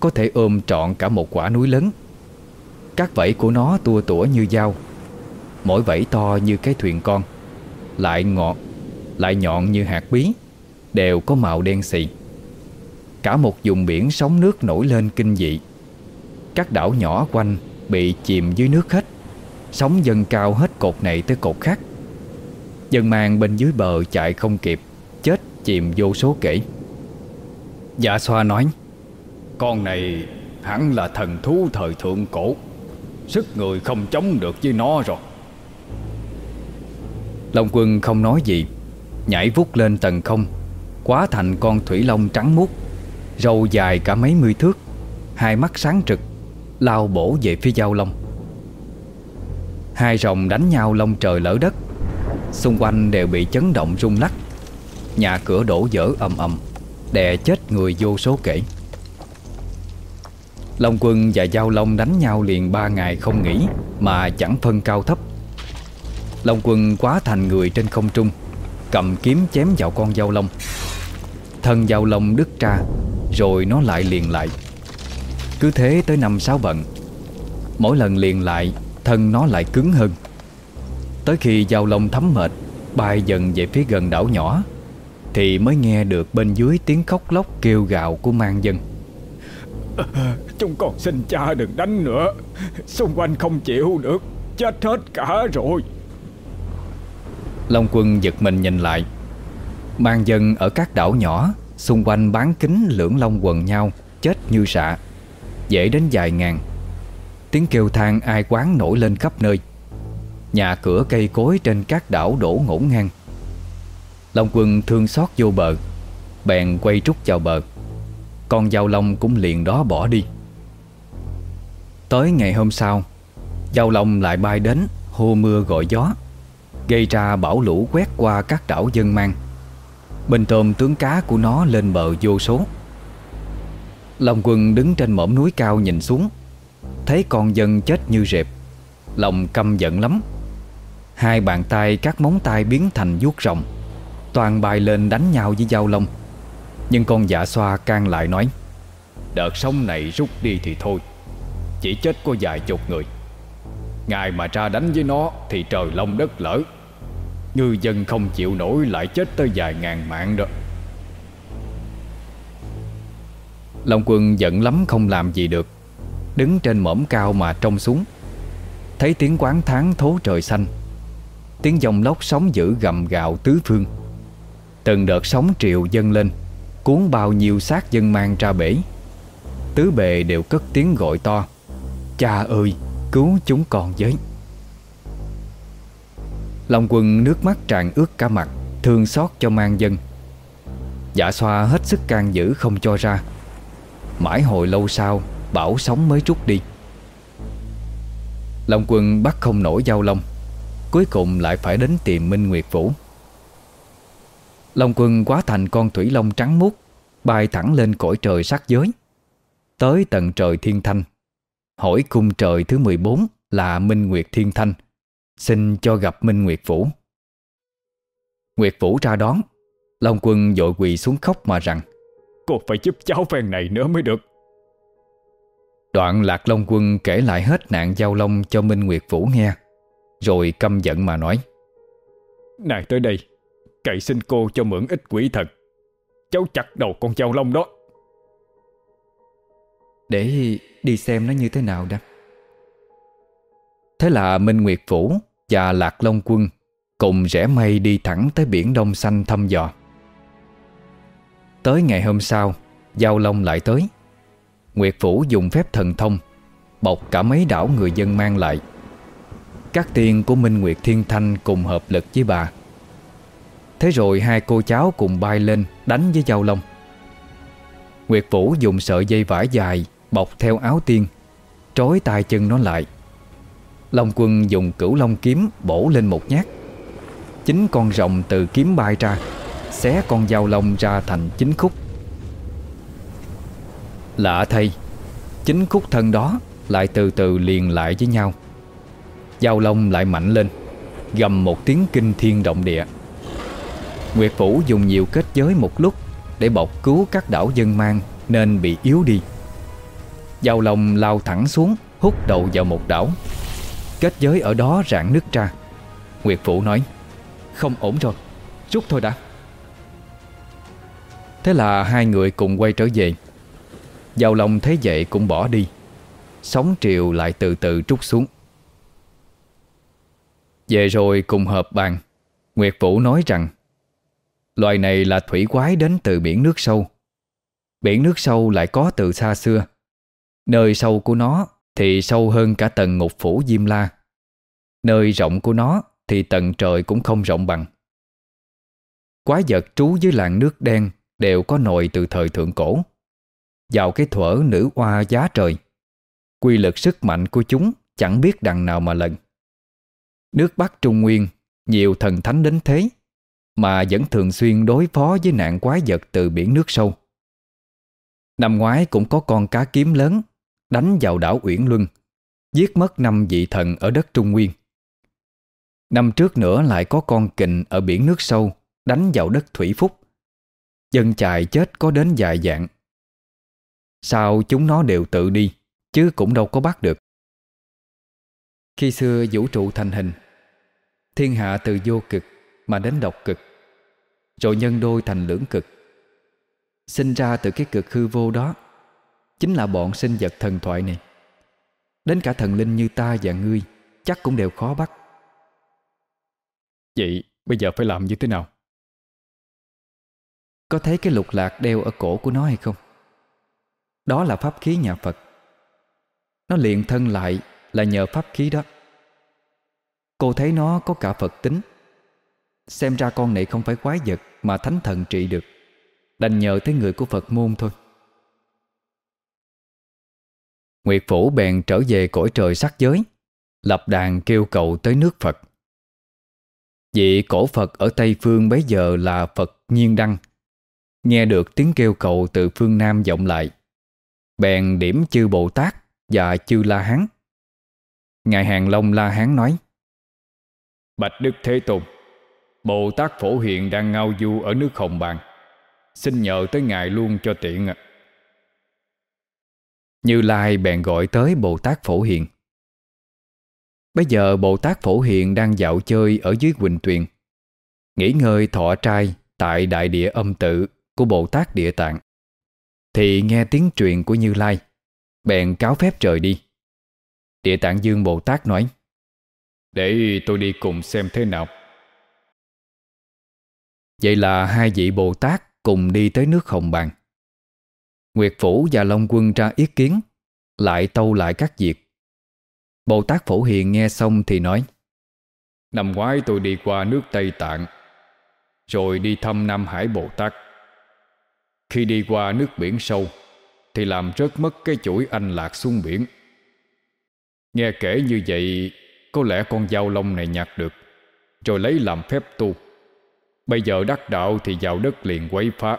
Có thể ôm trọn cả một quả núi lớn. Các vẫy của nó tua tủa như dao, Mỗi vẫy to như cái thuyền con, Lại ngọt, Lại nhọn như hạt bí, Đều có màu đen xì. Cả một vùng biển sóng nước nổi lên kinh dị. Các đảo nhỏ quanh Bị chìm dưới nước hết Sóng dâng cao hết cột này tới cột khác. Dân mang bên dưới bờ chạy không kịp Chết chìm vô số kể. Dạ xoa nói Con này hẳn là thần thú thời thượng cổ Sức người không chống được với nó rồi. Long quân không nói gì Nhảy vút lên tầng không Quá thành con thủy long trắng muốt Râu dài cả mấy mươi thước, Hai mắt sáng trực, Lao bổ về phía giao long. Hai rồng đánh nhau lông trời lỡ đất, Xung quanh đều bị chấn động rung lắc. Nhà cửa đổ dở ầm ầm, Đè chết người vô số kể. Long quân và Giao Long đánh nhau liền ba ngày không nghỉ Mà chẳng phân cao thấp. Long quân quá thành người trên không trung, Cầm kiếm chém vào con Giao Long. Thân Giao Long đứt ra rồi nó lại liền lại. Cứ thế tới năm sáu bận Mỗi lần liền lại Thân nó lại cứng hơn. Tới khi Giao Long thấm mệt Bay dần về phía gần đảo nhỏ thì mới nghe được bên dưới tiếng khóc lóc kêu gào của mang dân. À, Chúng con xin cha đừng đánh nữa. Xung quanh không chịu được Chết hết cả rồi. Long quân giật mình nhìn lại. Mang dân ở các đảo nhỏ Xung quanh bán kính lưỡng long quần nhau, Chết như sạ. Dễ đến vài ngàn. Tiếng kêu than ai quán nổi lên khắp nơi. Nhà cửa cây cối trên các đảo đổ ngổn ngang. Long quân thương xót vô bờ, Bèn quay trúc vào bờ. Con dao long cũng liền đó bỏ đi. Tới ngày hôm sau, Dao long lại bay đến, Hô mưa gọi gió, Gây ra bão lũ quét qua các đảo dân mang. Bên tôm tướng cá của nó lên bờ vô số. Long quân đứng trên mỏm núi cao nhìn xuống. Thấy con dân chết như rệp, Lòng căm giận lắm. Hai bàn tay các móng tay biến thành vuốt rồng, Toàn bài lên đánh nhau với dao lông. Nhưng con dạ xoa can lại nói, Đợt sống này rút đi thì thôi, Chỉ chết có vài chục người. Ngài mà ra đánh với nó Thì trời lông đất lỡ Ngư dân không chịu nổi lại chết tới vài ngàn mạng đó. Long quân giận lắm không làm gì được. Đứng trên mỏm cao mà trông xuống. Thấy tiếng quán tháng thố trời xanh. Tiếng dòng lốc sóng dữ gầm gạo tứ phương. Từng đợt sóng triều dâng lên, Cuốn bao nhiêu xác dân mang ra bể. Tứ bề đều cất tiếng gọi to. Cha ơi, cứu chúng con với. Long quân nước mắt tràn ướt cả mặt, Thương xót cho mang dân. Dạ xoa hết sức can giữ không cho ra. Mãi hồi lâu sau bảo sóng mới rút đi. Long quân bắt không nổi giao long, Cuối cùng lại phải đến tìm Minh Nguyệt Vũ. Long quân quá thành con thủy long trắng muốt, Bay thẳng lên cõi trời sắc giới. Tới tận trời thiên thanh, Hỏi cung trời thứ 14 là Minh Nguyệt Thiên Thanh. Xin cho gặp Minh Nguyệt Vũ. Nguyệt Vũ ra đón. Long quân dội quỳ xuống khóc mà rằng Cô phải giúp cháu phen này nữa mới được. Đoạn Lạc Long quân kể lại hết nạn giao long cho Minh Nguyệt Vũ nghe Rồi căm giận mà nói Này tới đây Cậy xin cô cho mượn ít quỷ thật Cháu chặt đầu con giao long đó. Để đi xem nó như thế nào đã. Thế là Minh Nguyệt Vũ và Lạc Long Quân cùng rẽ mây đi thẳng tới biển Đông Xanh thăm dò. Tới ngày hôm sau, Giao Long lại tới. Nguyệt Vũ dùng phép thần thông, bọc cả mấy đảo người dân mang lại. Các tiên của Minh Nguyệt Thiên Thanh cùng hợp lực với bà. Thế rồi hai cô cháu cùng bay lên đánh với Giao Long. Nguyệt Vũ dùng sợi dây vải dài bọc theo áo tiên, trói tay chân nó lại Long quân dùng cửu long kiếm bổ lên một nhát. Chính con rồng từ kiếm bay ra, Xé con dao long ra thành chính khúc. Lạ thay Chính khúc thân đó Lại từ từ liền lại với nhau. Dao long lại mạnh lên, Gầm một tiếng kinh thiên động địa. Nguyệt Vũ dùng nhiều kết giới một lúc Để bọc cứu các đảo dân mang Nên bị yếu đi. Dao long lao thẳng xuống, Hút đầu vào một đảo. Kết giới ở đó rạn nứt ra. Nguyệt Vũ nói Không ổn rồi, rút thôi đã. Thế là hai người cùng quay trở về. Giao lòng thấy vậy cũng bỏ đi. Sóng triều lại từ từ trút xuống. Về rồi cùng hợp bàn Nguyệt Vũ nói rằng Loài này là thủy quái đến từ biển nước sâu. Biển nước sâu lại có từ xa xưa. Nơi sâu của nó thì sâu hơn cả tầng ngục phủ Diêm La. Nơi rộng của nó thì tầng trời cũng không rộng bằng. Quái vật trú dưới làng nước đen đều có nội từ thời thượng cổ. Vào cái thuở nữ oa giá trời, quy lực sức mạnh của chúng chẳng biết đằng nào mà lần. Nước Bắc Trung Nguyên nhiều thần thánh đến thế mà vẫn thường xuyên đối phó với nạn quái vật từ biển nước sâu. Năm ngoái cũng có con cá kiếm lớn đánh vào đảo Uyển Luân, giết mất năm vị thần ở đất Trung Nguyên. Năm trước nữa lại có con kình ở biển nước sâu đánh vào đất Thủy Phúc. Dân chài chết có đến vài dạng. Sao chúng nó đều tự đi, chứ cũng đâu có bắt được. Khi xưa vũ trụ thành hình, thiên hạ từ vô cực mà đến độc cực, rồi nhân đôi thành lưỡng cực. Sinh ra từ cái cực hư vô đó Chính là bọn sinh vật thần thoại này. Đến cả thần linh như ta và ngươi Chắc cũng đều khó bắt. Vậy bây giờ phải làm như thế nào? Có thấy cái lục lạc đeo ở cổ của nó hay không? Đó là pháp khí nhà Phật. Nó liền thân lại là nhờ pháp khí đó. Cô thấy nó có cả Phật tính. Xem ra con này không phải quái vật Mà thánh thần trị được. Đành nhờ tới người của Phật môn thôi Nguyệt Phủ bèn trở về cõi trời sắc giới, Lập đàn kêu cầu tới nước Phật. Vị cổ Phật ở Tây Phương bấy giờ là Phật Nhiên Đăng. Nghe được tiếng kêu cầu từ phương Nam vọng lại, Bèn điểm chư Bồ Tát và chư La Hán. Ngài Hàng Long La Hán nói, Bạch Đức Thế Tôn, Bồ Tát Phổ Hiện đang ngao du ở nước Hồng Bàng. Xin nhờ tới Ngài luôn cho tiện ạ. Như Lai bèn gọi tới Bồ Tát Phổ Hiện Bây giờ Bồ Tát Phổ Hiện đang dạo chơi ở dưới Quỳnh Tuyền. Nghỉ ngơi thọ trai tại đại địa âm tự của Bồ Tát Địa Tạng. Thì nghe tiếng truyền của Như Lai Bèn cáo phép trời đi. Địa Tạng Dương Bồ Tát nói Để tôi đi cùng xem thế nào. Vậy là hai vị Bồ Tát cùng đi tới nước Hồng Bàng Nguyệt Phủ và Long Quân ra ý kiến, Lại tâu lại các việc. Bồ Tát Phổ Hiền nghe xong thì nói, Năm ngoái tôi đi qua nước Tây Tạng, Rồi đi thăm Nam Hải Bồ Tát. Khi đi qua nước biển sâu, Thì làm rớt mất cái chuỗi anh lạc xuống biển. Nghe kể như vậy, Có lẽ con dao lông này nhặt được, Rồi lấy làm phép tu. Bây giờ đắc đạo thì vào đất liền quấy phá.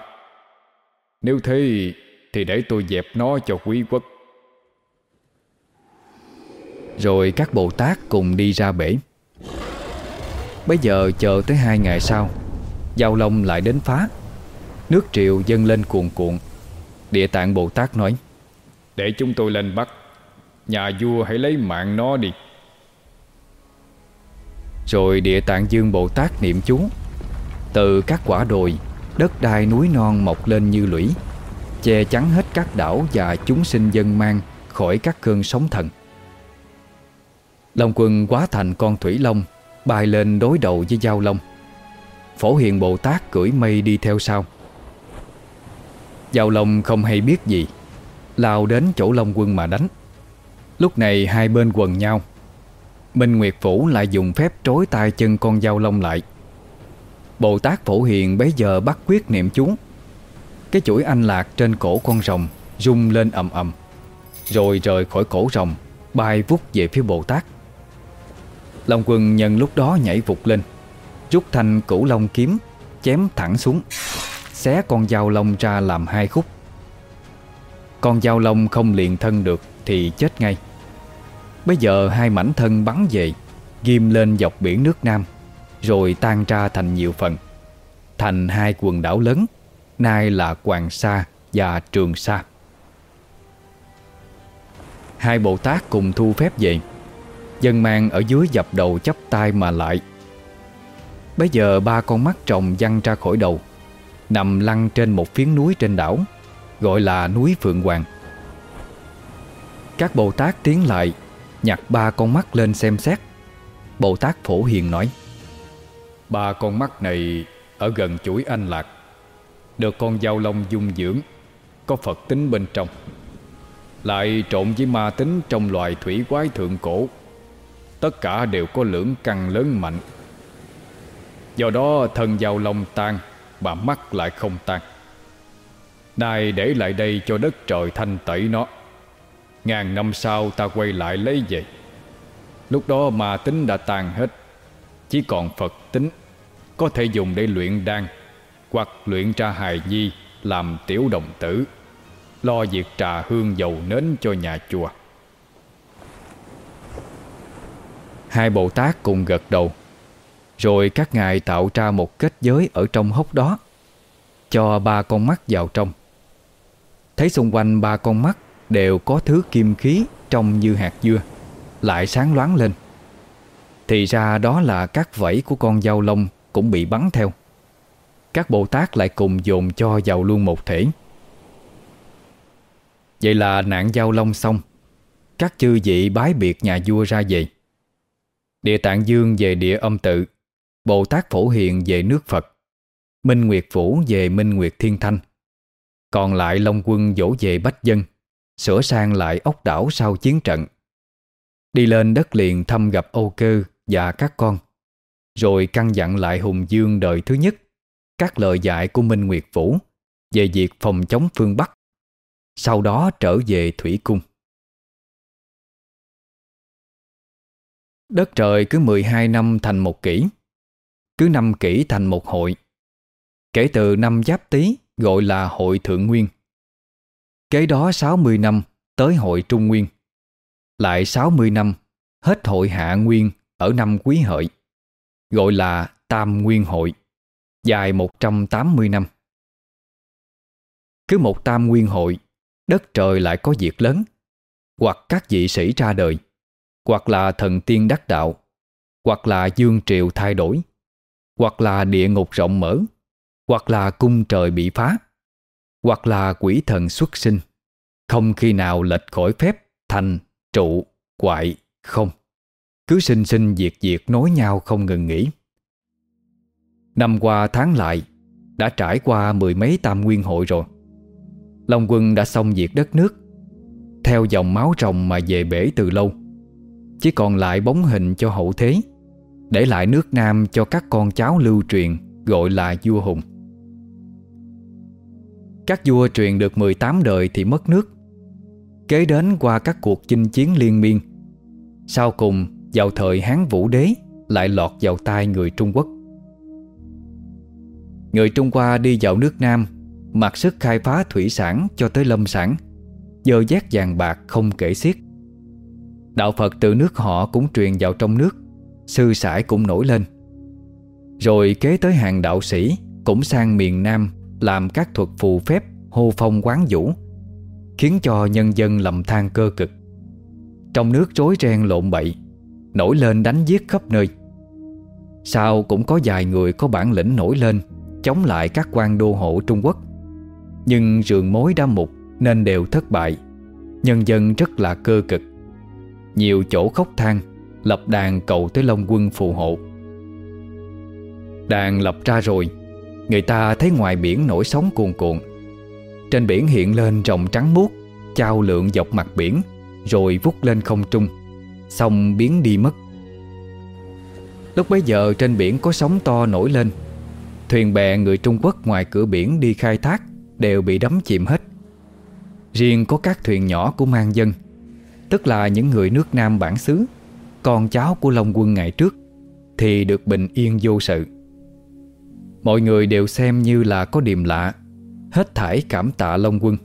Nếu thế thì để tôi dẹp nó cho quý quốc. Rồi các Bồ Tát cùng đi ra bể. Bây giờ chờ tới hai ngày sau Giao Long lại đến phá. Nước triều dâng lên cuồn cuộn. Địa tạng Bồ Tát nói Để chúng tôi lên bắt Nhà vua hãy lấy mạng nó đi. Rồi địa tạng dương Bồ Tát niệm chú. Từ các quả đồi Đất đai núi non mọc lên như lũy Che chắn hết các đảo Và chúng sinh dân mang Khỏi các cơn sóng thần. Long quân quá thành con Thủy Long, Bay lên đối đầu với Giao Long. Phổ Hiền Bồ Tát cưỡi mây đi theo sau. Giao Long không hay biết gì, Lao đến chỗ Long quân mà đánh. Lúc này hai bên quần nhau. Minh Nguyệt Phủ lại dùng phép trối tay chân con giao long lại. Bồ Tát Phổ Hiền bấy giờ bắt quyết niệm chúng. Cái chuỗi anh lạc trên cổ con rồng Rung lên ầm ầm, Rồi rời khỏi cổ rồng, Bay vút về phía Bồ Tát. Long quân nhân lúc đó nhảy vụt lên, Rút thanh cửu long kiếm, Chém thẳng xuống, Xé con dao long ra làm hai khúc. Con dao long không liền thân được Thì chết ngay. Bây giờ hai mảnh thân bắn về, Ghim lên dọc biển nước Nam, Rồi tan ra thành nhiều phần, Thành hai quần đảo lớn. Nay là Hoàng Sa và Trường Sa. Hai Bồ Tát cùng thu phép về. Dân mang ở dưới dập đầu chắp tay mà lại. Bây giờ ba con mắt trồng văng ra khỏi đầu, Nằm lăn trên một phiến núi trên đảo, Gọi là núi Phượng Hoàng. Các Bồ Tát tiến lại, Nhặt ba con mắt lên xem xét. Bồ Tát Phổ Hiền nói, Ba con mắt này ở gần chuỗi anh lạc. Được con dao lông dung dưỡng, Có Phật tính bên trong. Lại trộn với ma tính trong loài thủy quái thượng cổ, Tất cả đều có lưỡng căn lớn mạnh. Do đó thân dao lông tan, Mà mắt lại không tan. Nay để lại đây cho đất trời thanh tẩy nó. Ngàn năm sau ta quay lại lấy về. Lúc đó ma tính đã tan hết, Chỉ còn Phật tính Có thể dùng để luyện đan. Hoặc luyện ra hài nhi, Làm tiểu đồng tử, Lo việc trà hương dầu nến cho nhà chùa. Hai Bồ Tát cùng gật đầu, Rồi các ngài tạo ra một kết giới Ở trong hốc đó, Cho ba con mắt vào trong. Thấy xung quanh ba con mắt Đều có thứ kim khí Trông như hạt dưa, Lại sáng loáng lên. Thì ra đó là các vẫy của con dao lông Cũng bị bắn theo. Các Bồ Tát lại cùng dồn cho vào luôn một thể. Vậy là nạn giao long xong. Các chư vị bái biệt nhà vua ra về. Địa tạng dương về địa âm tự. Bồ Tát Phổ Hiền về nước Phật. Minh Nguyệt Phủ về Minh Nguyệt Thiên Thanh. Còn lại Long Quân dỗ về Bách Dân, Sửa sang lại ốc đảo sau chiến trận. Đi lên đất liền thăm gặp Âu Cơ và các con, Rồi căn dặn lại Hùng Dương đời thứ nhất. Các lời dạy của Minh Nguyệt Vũ Về việc phòng chống phương Bắc, Sau đó trở về Thủy Cung. Đất trời cứ 12 năm thành một kỷ, Cứ năm kỷ thành một hội. Kể từ năm Giáp Tý gọi là hội Thượng Nguyên, Kế đó 60 năm tới hội Trung Nguyên, Lại 60 năm hết hội Hạ Nguyên ở năm Quý Hợi, Gọi là Tam Nguyên Hội. Dài 180 năm. Cứ một Tam Nguyên Hội Đất trời lại có việc lớn. Hoặc các vị sĩ ra đời Hoặc là thần tiên đắc đạo Hoặc là dương triều thay đổi Hoặc là địa ngục rộng mở Hoặc là cung trời bị phá Hoặc là quỷ thần xuất sinh. Không khi nào lệch khỏi phép Thành, trụ, quại, không. Cứ sinh sinh diệt diệt nối nhau không ngừng nghỉ. Năm qua tháng lại, Đã trải qua mười mấy tam nguyên hội rồi. Long quân đã xong việc đất nước, Theo dòng máu rồng mà về bể từ lâu. Chỉ còn lại bóng hình cho hậu thế, Để lại nước Nam cho các con cháu lưu truyền Gọi là vua hùng. Các vua truyền được 18 đời thì mất nước. Kế đến qua các cuộc chinh chiến liên miên, Sau cùng vào thời Hán Vũ Đế Lại lọt vào tay người Trung Quốc. Người Trung Hoa đi vào nước Nam, Mặc sức khai phá thủy sản cho tới lâm sản Dơ dét vàng bạc không kể xiết. Đạo Phật từ nước họ cũng truyền vào trong nước, Sư sải cũng nổi lên. Rồi kế tới hàng đạo sĩ, Cũng sang miền Nam Làm các thuật phù phép, hô phong quán vũ, Khiến cho nhân dân lầm than cơ cực. Trong nước rối ren lộn bậy, Nổi lên đánh giết khắp nơi. Sao cũng có vài người có bản lĩnh nổi lên Chống lại các quan đô hộ Trung Quốc. Nhưng rường mối đã mục Nên đều thất bại. Nhân dân rất là cơ cực. Nhiều chỗ khóc than, Lập đàn cầu tới Long quân phù hộ. Đàn lập ra rồi, Người ta thấy ngoài biển nổi sóng cuồn cuộn. Trên biển hiện lên rồng trắng muốt, Trao lượng dọc mặt biển, Rồi vút lên không trung. Xong biến đi mất. Lúc bấy giờ trên biển có sóng to nổi lên Thuyền bè người Trung Quốc ngoài cửa biển đi khai thác Đều bị đắm chìm hết. Riêng có các thuyền nhỏ của mang dân, Tức là những người nước Nam bản xứ, Con cháu của Long quân ngày trước, Thì được bình yên vô sự. Mọi người đều xem như là có điềm lạ, Hết thải cảm tạ Long quân.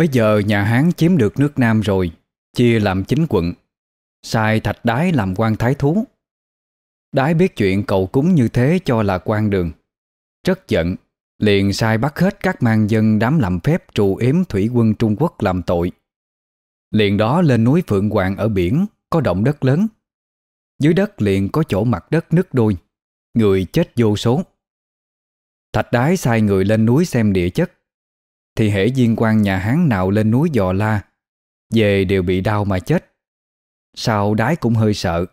Bây giờ nhà Hán chiếm được nước Nam rồi, Chia làm chính quận. Sai thạch đái làm quan thái thú. Đái biết chuyện cầu cúng như thế cho là quan đường. Rất giận, Liền sai bắt hết các mang dân đám làm phép trù yếm thủy quân Trung Quốc làm tội. Liền đó lên núi Phượng Hoàng ở biển, Có động đất lớn. Dưới đất liền có chỗ mặt đất nứt đôi, Người chết vô số. Thạch đái sai người lên núi xem địa chất thì hệ viên quan nhà Hán nào lên núi dò la, Về đều bị đau mà chết. Sao đái cũng hơi sợ,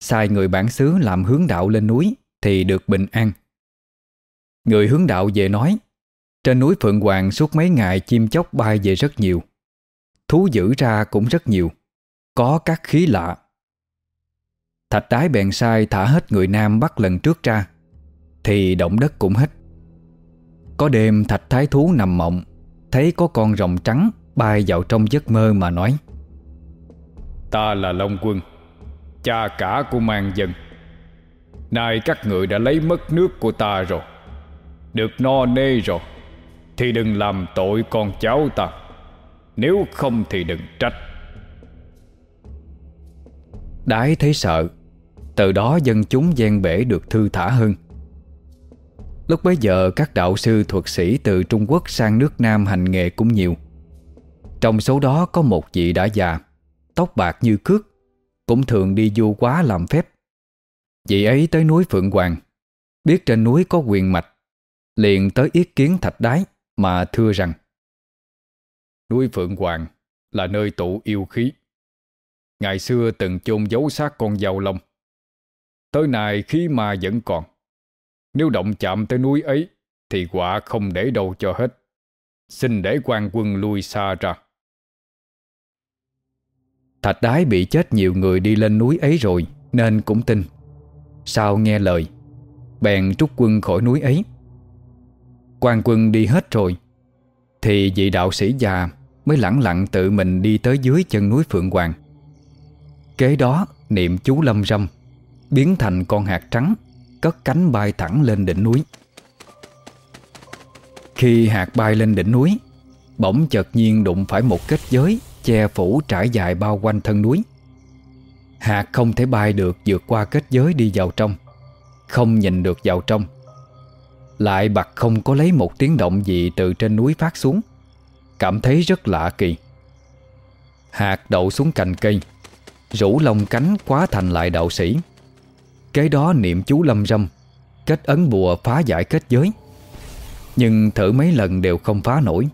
Sai người bản xứ làm hướng đạo lên núi Thì được bình an. Người hướng đạo về nói, Trên núi Phượng Hoàng suốt mấy ngày chim chóc bay về rất nhiều, Thú dữ ra cũng rất nhiều, Có các khí lạ. Thạch đái bèn sai thả hết người nam bắt lần trước ra, Thì động đất cũng hết. Có đêm thạch thái thú nằm mộng Thấy có con rồng trắng bay vào trong giấc mơ mà nói. Ta là Long Quân Cha cả của mang dân. Nay các người đã lấy mất nước của ta rồi Được no nê rồi Thì đừng làm tội con cháu ta. Nếu không thì đừng trách. Đái thấy sợ Từ đó dân chúng gian bể được thư thả hơn Lúc bấy giờ, các đạo sư thuật sĩ từ Trung Quốc sang nước Nam hành nghề cũng nhiều. Trong số đó có một vị đã già, Tóc bạc như cước, Cũng thường đi du quá làm phép. Vị ấy tới núi Phượng Hoàng, Biết trên núi có quyền mạch, Liền tới ý kiến thạch đái Mà thưa rằng, Núi Phượng Hoàng là nơi tụ yêu khí. Ngày xưa từng chôn giấu xác con dao lông. Tới nay khí ma vẫn còn nếu động chạm tới núi ấy, Thì quả không để đâu cho hết. Xin để quan quân lui xa ra. Thạch đái bị chết, nhiều người đi lên núi ấy rồi, Nên cũng tin. Sao nghe lời, Bèn trút quân khỏi núi ấy. Quan quân đi hết rồi, Thì vị đạo sĩ già Mới lẳng lặng tự mình đi tới dưới chân núi Phượng Hoàng. Kế đó, niệm chú lâm râm Biến thành con hạt trắng. Cất cánh bay thẳng lên đỉnh núi. Khi hạt bay lên đỉnh núi, Bỗng chợt nhiên đụng phải một kết giới Che phủ trải dài bao quanh thân núi. Hạt không thể bay được vượt qua kết giới đi vào trong, Không nhìn được vào trong. Lại bặt không có lấy một tiếng động gì từ trên núi phát xuống, Cảm thấy rất lạ kỳ. Hạt đậu xuống cành cây, Rủ lông cánh quá thành lại đạo sĩ. Kế đó niệm chú lâm râm. Kết ấn bùa phá giải kết giới. Nhưng thử mấy lần đều không phá nổi.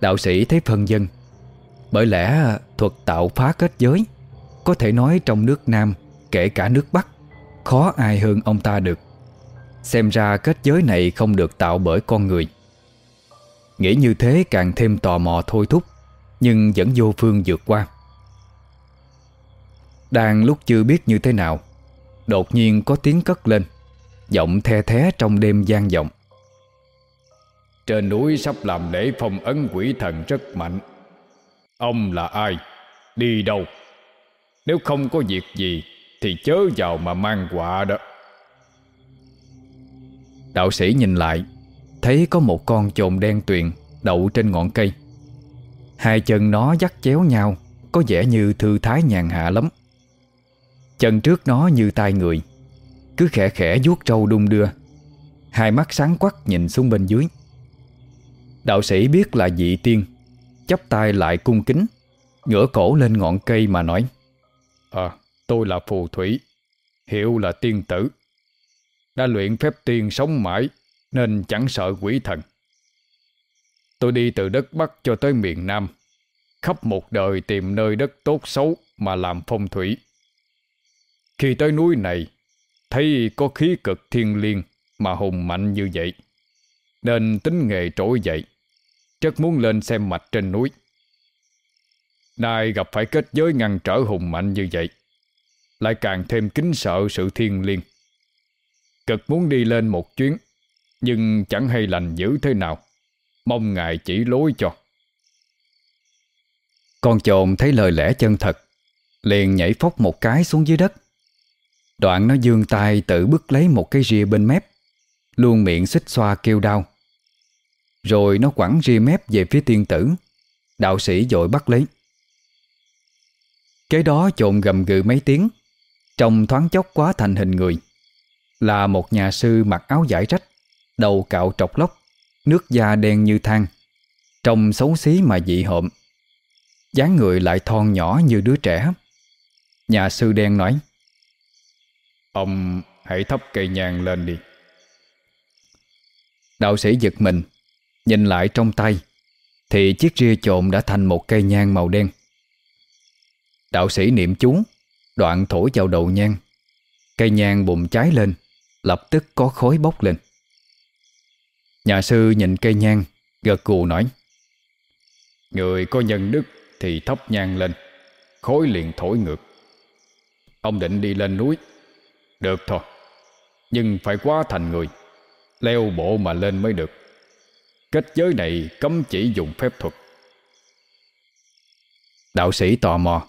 Đạo sĩ thấy phân dân. Bởi lẽ thuật tạo phá kết giới, Có thể nói trong nước Nam, Kể cả nước Bắc, Khó ai hơn ông ta được. Xem ra kết giới này không được tạo bởi con người. Nghĩ như thế càng thêm tò mò thôi thúc, Nhưng vẫn vô phương vượt qua. Đang lúc chưa biết như thế nào. Đột nhiên có tiếng cất lên Giọng the thé trong đêm gian vọng. Trên núi sắp làm lễ phong ấn quỷ thần rất mạnh. Ông là ai? Đi đâu? Nếu không có việc gì Thì chớ vào mà mang quạ đó. Đạo sĩ nhìn lại Thấy có một con chồn đen tuyền Đậu trên ngọn cây. Hai chân nó dắt chéo nhau Có vẻ như thư thái nhàn hạ lắm Chân trước nó như tai người. Cứ khẽ khẽ vuốt trâu đung đưa. Hai mắt sáng quắc nhìn xuống bên dưới. Đạo sĩ biết là dị tiên, chắp tay lại cung kính, Ngửa cổ lên ngọn cây mà nói À tôi là phù thủy Hiệu là tiên tử. Đã luyện phép tiên sống mãi, Nên chẳng sợ quỷ thần. Tôi đi từ đất Bắc cho tới miền Nam, Khắp một đời tìm nơi đất tốt xấu Mà làm phong thủy khi tới núi này, thấy có khí cực thiên liêng mà hùng mạnh như vậy. Nên tính nghề trỗi dậy, rất muốn lên xem mạch trên núi. Nay gặp phải kết giới ngăn trở hùng mạnh như vậy, lại càng thêm kính sợ sự thiên liêng. Cực muốn đi lên một chuyến, nhưng chẳng hay lành dữ thế nào. Mong ngài chỉ lối cho. Con trồn thấy lời lẽ chân thật, liền nhảy phóc một cái xuống dưới đất, Đoạn nó dương tay tự bứt lấy một cái ria bên mép, Luôn miệng xích xoa kêu đau. Rồi nó quẳng ria mép về phía tiên tử, Đạo sĩ dội bắt lấy. Kế đó trộn gầm gừ mấy tiếng, Trông thoáng chốc quá thành hình người. Là một nhà sư mặc áo giải rách, Đầu cạo trọc lóc, Nước da đen như than, Trông xấu xí mà dị hợm. Dáng người lại thon nhỏ như đứa trẻ. Nhà sư đen nói Ông, hãy thắp cây nhang lên đi. Đạo sĩ giật mình, Nhìn lại trong tay, Thì chiếc ria trộn đã thành một cây nhang màu đen. Đạo sĩ niệm chú, Đoạn thổi vào đầu nhang. Cây nhang bùng cháy lên, Lập tức có khói bốc lên. Nhà sư nhìn cây nhang, Gật gù nói, Người có nhân đức Thì thắp nhang lên, Khói liền thổi ngược. Ông định đi lên núi được thôi. Nhưng phải quá thành người. Leo bộ mà lên mới được. Kết giới này cấm chỉ dùng phép thuật. Đạo sĩ tò mò.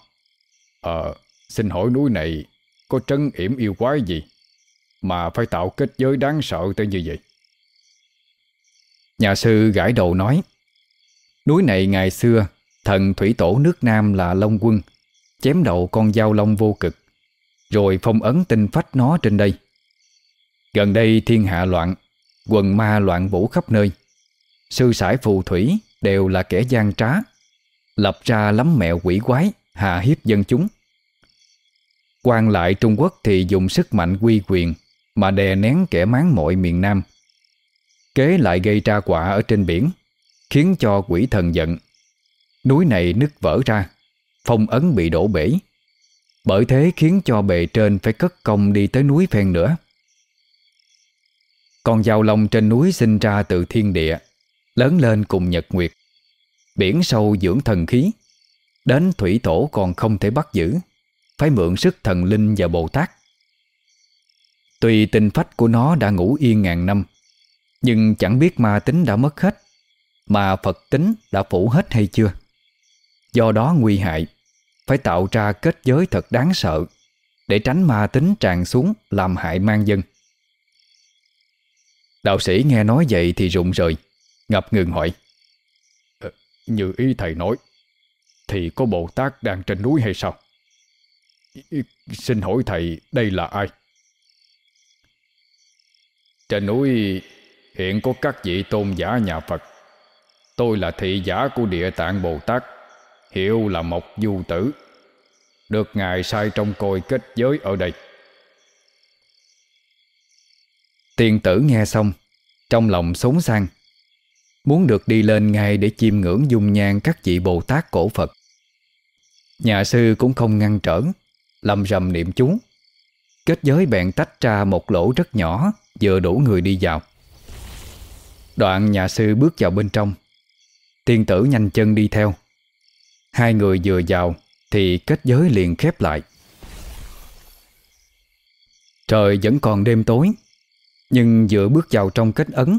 Ờ Xin hỏi núi này Có trấn yểm yêu quái gì Mà phải tạo kết giới đáng sợ tới như vậy? Nhà sư gãi đầu nói, Núi này ngày xưa, Thần thủy tổ nước Nam là Long Quân, Chém đầu con dao long vô cực rồi phong ấn tinh phách nó trên đây. Gần đây thiên hạ loạn, Quần ma loạn vũ khắp nơi. Sư sải phù thủy Đều là kẻ gian trá, Lập ra lắm mẹo quỷ quái, Hạ hiếp dân chúng. Quan lại Trung Quốc thì dùng sức mạnh quy quyền Mà đè nén kẻ máng mội miền Nam. Kế lại gây ra quả ở trên biển, Khiến cho quỷ thần giận. Núi này nứt vỡ ra, Phong ấn bị đổ bể bởi thế khiến cho bề trên phải cất công đi tới núi phen nữa. Con dao long trên núi sinh ra từ thiên địa, Lớn lên cùng nhật nguyệt. Biển sâu dưỡng thần khí, Đến thủy tổ còn không thể bắt giữ, Phải mượn sức thần linh và Bồ Tát. Tuy tinh phách của nó đã ngủ yên ngàn năm, Nhưng chẳng biết ma tính đã mất hết, Mà Phật tính đã phủ hết hay chưa? Do đó nguy hại. Phải tạo ra kết giới thật đáng sợ Để tránh ma tính tràn xuống Làm hại mang dân. Đạo sĩ nghe nói vậy thì rụng rời Ngập ngừng hỏi. Ờ, Như ý thầy nói Thì có Bồ Tát đang trên núi hay sao? Xin hỏi thầy đây là ai? Trên núi hiện có các vị tôn giả nhà Phật. Tôi là thị giả của địa tạng Bồ Tát Hiệu là Mộc Du Tử. Được Ngài sai trong coi kết giới ở đây. Tiên tử nghe xong, Trong lòng sống sang. Muốn được đi lên ngay để chiêm ngưỡng dung nhan các vị Bồ Tát cổ Phật. Nhà sư cũng không ngăn trở, Lầm rầm niệm chú. Kết giới bèn tách ra một lỗ rất nhỏ, Vừa đủ người đi vào. Đoạn nhà sư bước vào bên trong. Tiên tử nhanh chân đi theo. Hai người vừa vào Thì kết giới liền khép lại. Trời vẫn còn đêm tối, Nhưng vừa bước vào trong kết ấn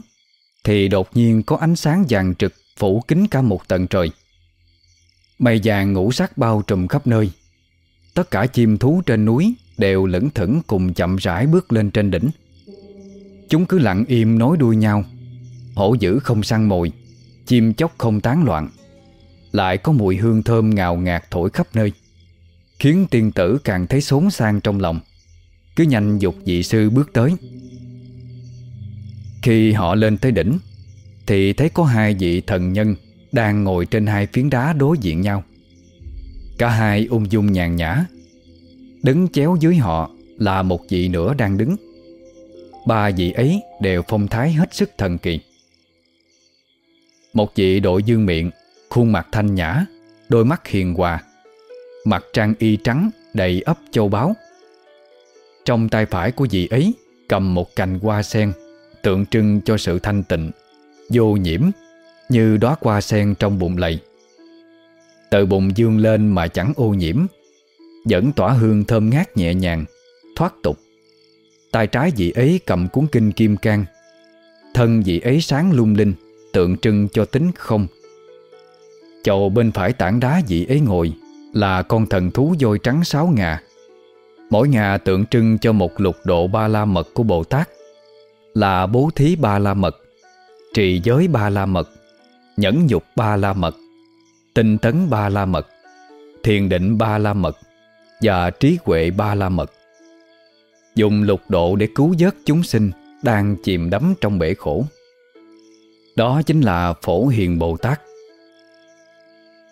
Thì đột nhiên có ánh sáng vàng trực Phủ kín cả một tầng trời. Mây vàng ngũ sắc bao trùm khắp nơi. Tất cả chim thú trên núi Đều lững thững cùng chậm rãi bước lên trên đỉnh. Chúng cứ lặng im nối đuôi nhau, Hổ dữ không săn mồi, Chim chóc không tán loạn. Lại có mùi hương thơm ngào ngạt thổi khắp nơi, Khiến tiên tử càng thấy xốn sang trong lòng. Cứ nhanh dục dị sư bước tới. Khi họ lên tới đỉnh, Thì thấy có hai vị thần nhân Đang ngồi trên hai phiến đá đối diện nhau. Cả hai ung dung nhàn nhã, Đứng chéo dưới họ Là một vị nữa đang đứng. Ba vị ấy đều phong thái hết sức thần kỳ. Một vị đội dương miệng Khuôn mặt thanh nhã, Đôi mắt hiền hòa, Mặt trang y trắng đầy ấp châu báu. Trong tay phải của vị ấy Cầm một cành hoa sen, Tượng trưng cho sự thanh tịnh, Vô nhiễm, Như đóa hoa sen trong bụng lầy. Từ bụng dương lên mà chẳng ô nhiễm Vẫn tỏa hương thơm ngát nhẹ nhàng, Thoát tục. Tay trái vị ấy cầm cuốn kinh kim cang, Thân vị ấy sáng lung linh, Tượng trưng cho tính không. Chậu bên phải tảng đá dị ấy ngồi, Là con thần thú voi trắng sáu ngà. Mỗi ngà tượng trưng cho một lục độ ba la mật của Bồ Tát, Là bố thí ba la mật, Trì giới ba la mật, Nhẫn nhục ba la mật, Tinh tấn ba la mật, Thiền định ba la mật Và trí huệ ba la mật. Dùng lục độ để cứu vớt chúng sinh Đang chìm đắm trong bể khổ. Đó chính là Phổ Hiền Bồ Tát.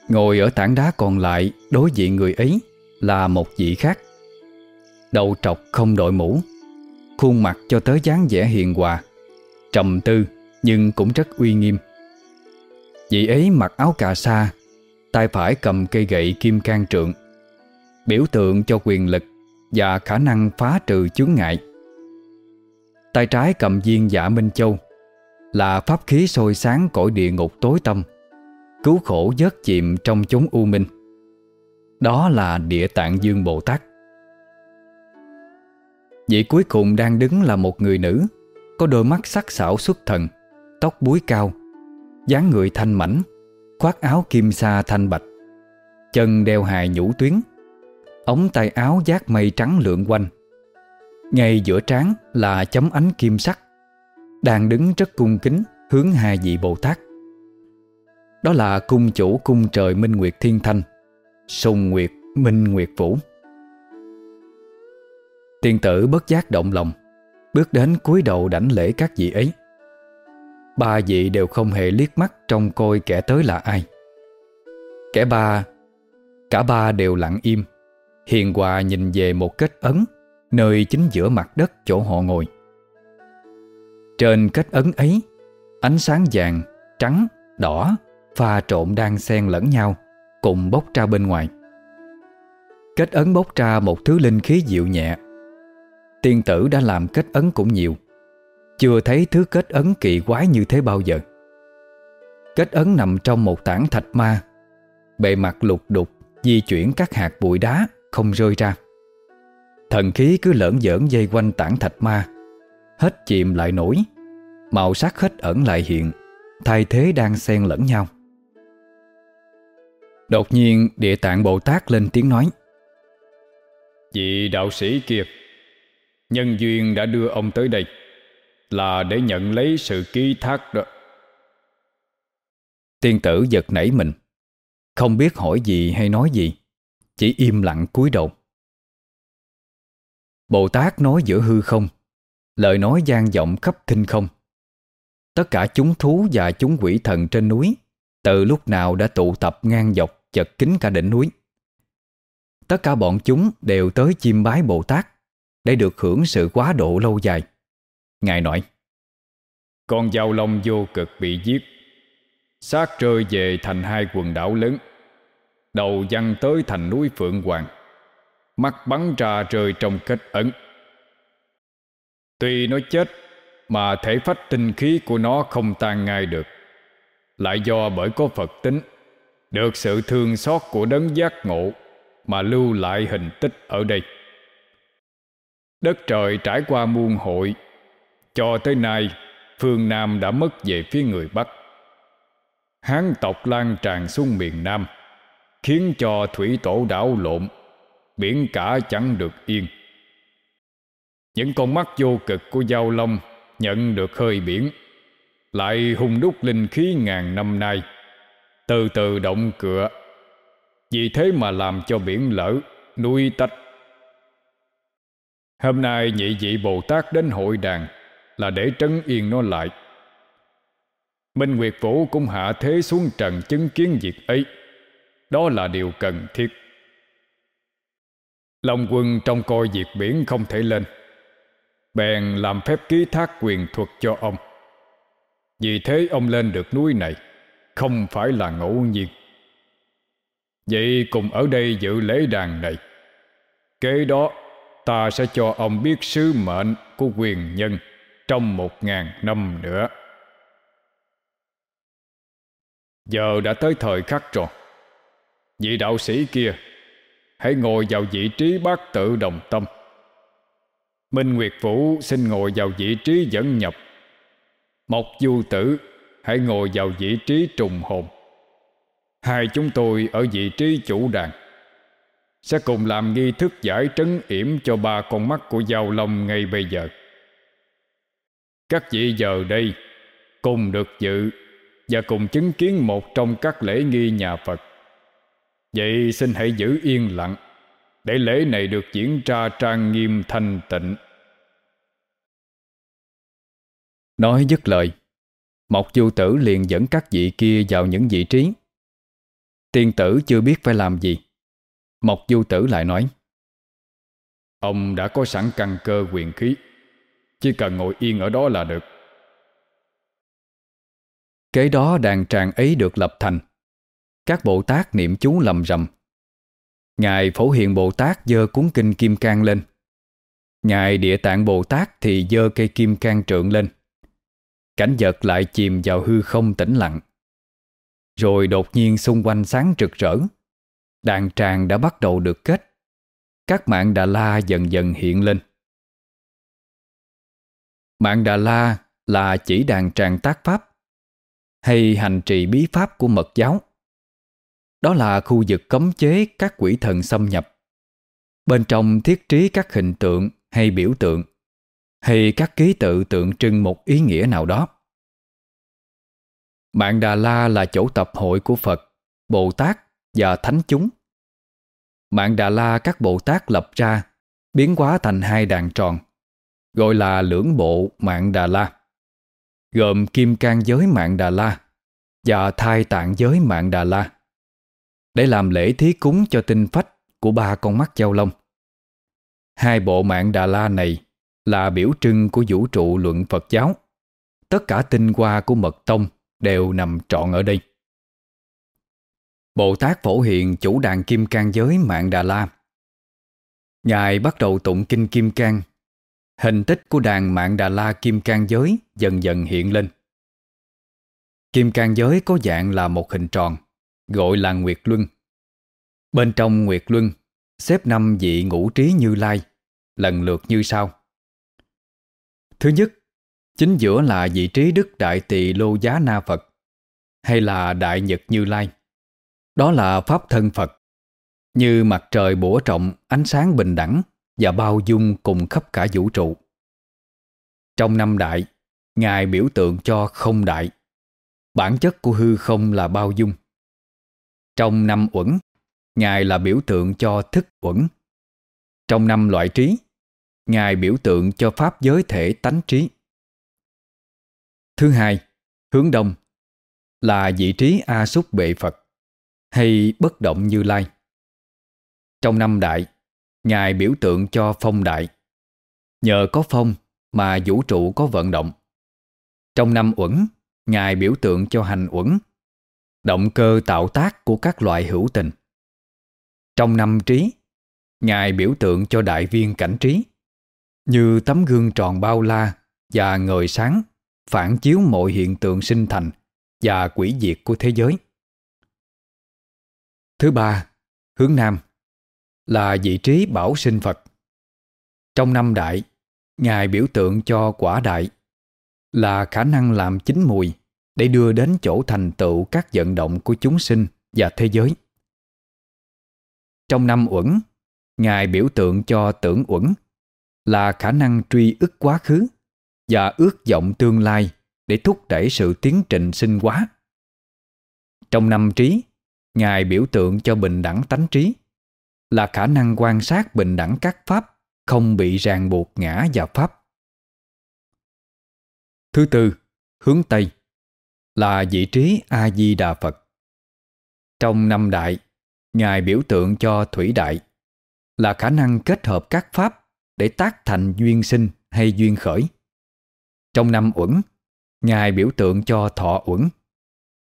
Ngồi ở tảng đá còn lại Đối diện người ấy Là một vị khác. Đầu trọc không đội mũ Khuôn mặt cho tới dáng vẻ hiền hòa Trầm tư Nhưng cũng rất uy nghiêm. Vị ấy mặc áo cà sa tay phải cầm cây gậy kim can trượng Biểu tượng cho quyền lực và khả năng phá trừ chướng ngại. Tay trái cầm viên dạ Minh Châu là pháp khí sôi sáng cõi địa ngục tối tâm, cứu khổ dớt chìm trong chốn u minh. Đó là Địa Tạng Dương Bồ Tát. Vị cuối cùng đang đứng là một người nữ, có đôi mắt sắc sảo xuất thần, tóc búi cao, dáng người thanh mảnh, khoác áo kim sa thanh bạch, chân đeo hài nhũ tuyến, Ống tay áo giác mây trắng lượn quanh Ngay giữa trán là chấm ánh kim sắc Đang đứng rất cung kính Hướng hai vị Bồ Tát đó là cung chủ cung trời Minh Nguyệt Thiên Thanh Sùng Nguyệt Minh Nguyệt Vũ. Tiên tử bất giác động lòng Bước đến cúi đầu đảnh lễ các vị ấy. Ba vị đều không hề liếc mắt Trong coi kẻ tới là ai. Kẻ ba Cả ba đều lặng im Hiền Hòa nhìn về một kết ấn Nơi chính giữa mặt đất chỗ họ ngồi. Trên kết ấn ấy Ánh sáng vàng, trắng, đỏ Pha trộn đang xen lẫn nhau, Cùng bốc ra bên ngoài. Kết ấn bốc ra một thứ linh khí dịu nhẹ. Tiên tử đã làm kết ấn cũng nhiều. Chưa thấy thứ kết ấn kỳ quái như thế bao giờ. Kết ấn nằm trong một tảng thạch ma. Bề mặt lục đục, Di chuyển các hạt bụi đá, không rơi ra. Thần khí cứ lởn giỡn dây quanh tảng thạch ma. Hết chìm lại nổi. Màu sắc hết ẩn lại hiện. Thay thế đang xen lẫn nhau. Đột nhiên địa tạng Bồ Tát lên tiếng nói. Vị đạo sĩ kia Nhân duyên đã đưa ông tới đây Là để nhận lấy sự ký thác đó. Tiên tử giật nảy mình Không biết hỏi gì hay nói gì Chỉ im lặng cúi đầu. Bồ Tát nói giữa hư không Lời nói gian vọng khắp thinh không. Tất cả chúng thú và chúng quỷ thần trên núi từ lúc nào đã tụ tập ngang dọc chật kín cả đỉnh núi. Tất cả bọn chúng đều tới chiêm bái Bồ Tát Để được hưởng sự quá độ lâu dài. Ngài nói, Con Giao long vô cực bị giết. Xác rơi về thành hai quần đảo lớn. Đầu văng tới thành núi Phượng Hoàng. Mắt bắn ra rơi trong kết ấn. Tuy nó chết, Mà thể phách tinh khí của nó không tan ngay được. Lại do bởi có Phật tính. Được sự thương xót của đấng giác ngộ Mà lưu lại hình tích ở đây. Đất trời trải qua muôn hội. Cho tới nay, Phương Nam đã mất về phía người Bắc. Hán tộc lan tràn xuống miền Nam, Khiến cho thủy tổ đảo lộn, Biển cả chẳng được yên. Những con mắt vô cực của Giao Long Nhận được hơi biển. Lại hung đúc linh khí ngàn năm nay. Từ từ động cửa, Vì thế mà làm cho biển lỡ Núi tách. Hôm nay nhị vị Bồ Tát đến hội đàn Là để trấn yên nó lại. Minh Nguyệt Vũ cũng hạ thế xuống trần chứng kiến việc ấy. Đó là điều cần thiết. Long quân trong coi việc biển không thể lên, Bèn làm phép ký thác quyền thuật cho ông. Vì thế ông lên được núi này, Không phải là ngẫu nhiên. Vậy cùng ở đây dự lễ đàn này. Kế đó, ta sẽ cho ông biết sứ mệnh của quyền nhân Trong một ngàn năm nữa. Giờ đã tới thời khắc rồi. Vị đạo sĩ kia, Hãy ngồi vào vị trí bát tự đồng tâm. Minh Nguyệt Vũ xin ngồi vào vị trí dẫn nhập. Mộc Du Tử, Hãy ngồi vào vị trí trùng hồn Hai chúng tôi ở vị trí chủ đàn Sẽ cùng làm nghi thức giải trấn yểm Cho ba con mắt của Giao Long ngay bây giờ Các vị giờ đây, Cùng được dự và cùng chứng kiến một trong các lễ nghi nhà Phật. Vậy xin hãy giữ yên lặng, để lễ này được diễn ra trang nghiêm thanh tịnh. Nói dứt lời, Mộc Du Tử liền dẫn các vị kia vào những vị trí. Tiên tử chưa biết phải làm gì. Mộc Du Tử lại nói Ông đã có sẵn căn cơ quyền khí Chỉ cần ngồi yên ở đó là được. Kế đó đàn tràng ấy được lập thành. Các Bồ Tát niệm chú lầm rầm. Ngài Phổ Hiền Bồ Tát dơ cuốn kinh Kim Cang lên. Ngài Địa Tạng Bồ Tát thì dơ cây Kim Cang trượng lên Cảnh vật lại chìm vào hư không tĩnh lặng Rồi đột nhiên xung quanh sáng rực rỡ Đàn tràng đã bắt đầu được kết Các mạng Đà La dần dần hiện lên Mạng Đà La là chỉ đàn tràng tác pháp hay hành trì bí pháp của mật giáo. Đó là khu vực cấm chế các quỷ thần xâm nhập. Bên trong thiết trí các hình tượng hay biểu tượng, hay các ký tự tượng trưng một ý nghĩa nào đó. Mạng Đà La là chỗ tập hội của Phật, Bồ Tát và Thánh chúng. Mạng Đà La các Bồ Tát lập ra, biến hóa thành hai đàn tròn, gọi là lưỡng bộ Mạng Đà La gồm kim Cang giới mạng Đà La và thai tạng giới mạng Đà La để làm lễ thí cúng cho tinh phách của ba con mắt giao long. Hai bộ mạng Đà La này là biểu trưng của vũ trụ luận Phật giáo. Tất cả tinh hoa của mật tông đều nằm trọn ở đây. Bồ Tát Phổ Hiền chủ đàn Kim Cang giới mạng Đà La. Ngài bắt đầu tụng kinh Kim Cang Hình tích của đàn mạng Đà La Kim Cang Giới dần dần hiện lên. Kim Cang Giới có dạng là một hình tròn, gọi là Nguyệt Luân. Bên trong Nguyệt Luân, xếp năm vị ngũ trí như lai, lần lượt như sau. Thứ nhất, Chính giữa là vị trí Đức Đại Tỳ Lô Giá Na Phật hay là Đại Nhật Như Lai. Đó là Pháp thân Phật, như mặt trời bổ trọng ánh sáng bình đẳng và bao dung cùng khắp cả vũ trụ. Trong năm đại, Ngài biểu tượng cho không đại. Bản chất của hư không là bao dung. Trong năm uẩn, Ngài là biểu tượng cho thức uẩn. Trong năm loại trí, Ngài biểu tượng cho pháp giới thể tánh trí. Thứ hai, hướng đông là vị trí A Súc Bệ Phật hay bất động như lai. Trong năm đại, Ngài biểu tượng cho phong đại. Nhờ có phong mà vũ trụ có vận động. Trong năm uẩn, Ngài biểu tượng cho hành uẩn, động cơ tạo tác của các loại hữu tình. Trong năm trí, Ngài biểu tượng cho đại viên cảnh trí, như tấm gương tròn bao la và ngời sáng phản chiếu mọi hiện tượng sinh thành và quỷ diệt của thế giới. Thứ ba, hướng Nam là vị trí bảo sinh Phật. Trong năm đại, Ngài biểu tượng cho quả đại là khả năng làm chín mùi để đưa đến chỗ thành tựu các vận động của chúng sinh và thế giới. Trong năm uẩn, Ngài biểu tượng cho tưởng uẩn là khả năng truy ức quá khứ và ước vọng tương lai để thúc đẩy sự tiến trình sinh hóa. Trong năm trí, Ngài biểu tượng cho bình đẳng tánh trí là khả năng quan sát bình đẳng các pháp không bị ràng buộc ngã và pháp. Thứ tư, hướng Tây là vị trí A-di-đà Phật. Trong năm đại, Ngài biểu tượng cho thủy đại là khả năng kết hợp các pháp để tác thành duyên sinh hay duyên khởi. Trong năm uẩn, Ngài biểu tượng cho thọ uẩn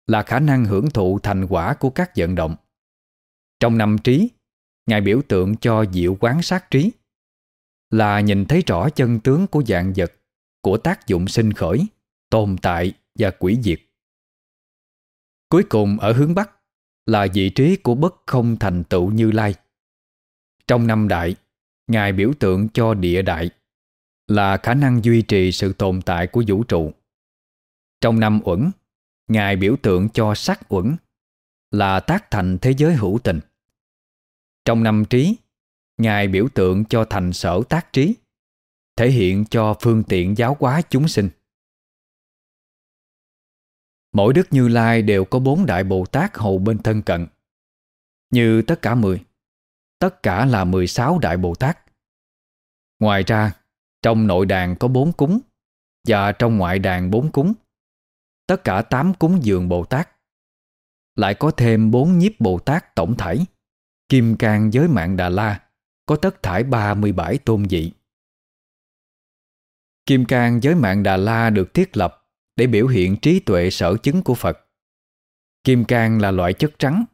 là khả năng hưởng thụ thành quả của các vận động. Trong năm trí, Ngài biểu tượng cho diệu quán sát trí là nhìn thấy rõ chân tướng của dạng vật, của tác dụng sinh khởi, tồn tại và quỷ diệt. Cuối cùng ở hướng Bắc là vị trí của bất không thành tựu như lai. Trong năm đại, Ngài biểu tượng cho địa đại là khả năng duy trì sự tồn tại của vũ trụ. Trong năm uẩn, Ngài biểu tượng cho sắc uẩn là tác thành thế giới hữu tình. Trong năm trí, Ngài biểu tượng cho thành sở tác trí, thể hiện cho phương tiện giáo hóa chúng sinh. Mỗi Đức Như Lai đều có bốn Đại Bồ Tát hầu bên thân cận. Như tất cả mười, tất cả là mười sáu Đại Bồ Tát. Ngoài ra, trong nội đàn có bốn cúng và trong ngoại đàn bốn cúng. Tất cả tám cúng dường Bồ Tát. Lại có thêm bốn nhiếp Bồ Tát tổng thể, Kim Cang giới mạng Đà La, có tất thải 37 tôn vị. Kim Cang giới mạng Đà La được thiết lập để biểu hiện trí tuệ sở chứng của Phật. Kim Cang là loại chất trắng,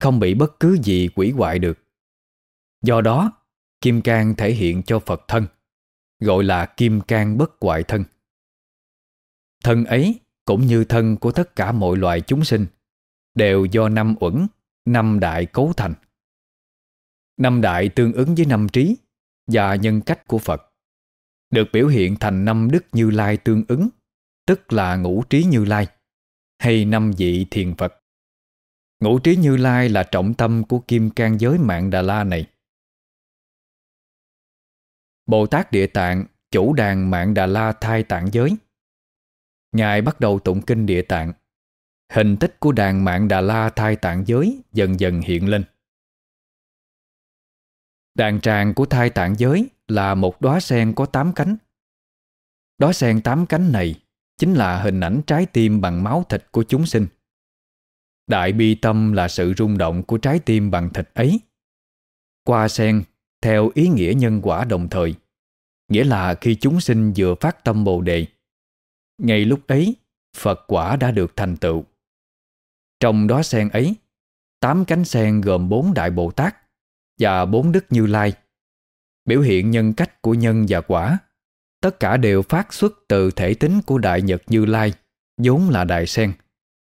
không bị bất cứ gì quỷ hoại được. Do đó, Kim Cang thể hiện cho Phật thân, gọi là Kim Cang bất hoại thân. Thân ấy cũng như thân của tất cả mọi loài chúng sinh đều do năm uẩn, năm đại cấu thành. Năm đại tương ứng với năm trí và nhân cách của Phật, được biểu hiện thành năm đức Như Lai tương ứng, tức là ngũ trí Như Lai, hay năm vị thiền Phật. Ngũ trí Như Lai là trọng tâm của kim cang giới mạng Đà La này. Bồ Tát Địa Tạng, chủ đàn mạng Đà La thai tạng giới. Ngài bắt đầu tụng kinh Địa Tạng. Hình tích của đàn mạng Đà La thai tạng giới dần dần hiện lên. Đàn tràng của thai tạng giới là một đóa sen có tám cánh. Đóa sen tám cánh này chính là hình ảnh trái tim bằng máu thịt của chúng sinh. Đại bi tâm là sự rung động của trái tim bằng thịt ấy. Qua sen, theo ý nghĩa nhân quả đồng thời, nghĩa là khi chúng sinh vừa phát tâm Bồ đề, ngay lúc ấy Phật quả đã được thành tựu. Trong đó sen ấy, tám cánh sen gồm bốn đại Bồ Tát và bốn đức Như Lai, biểu hiện nhân cách của nhân và quả. Tất cả đều phát xuất từ thể tính của Đại Nhật Như Lai, vốn là Đại Sen,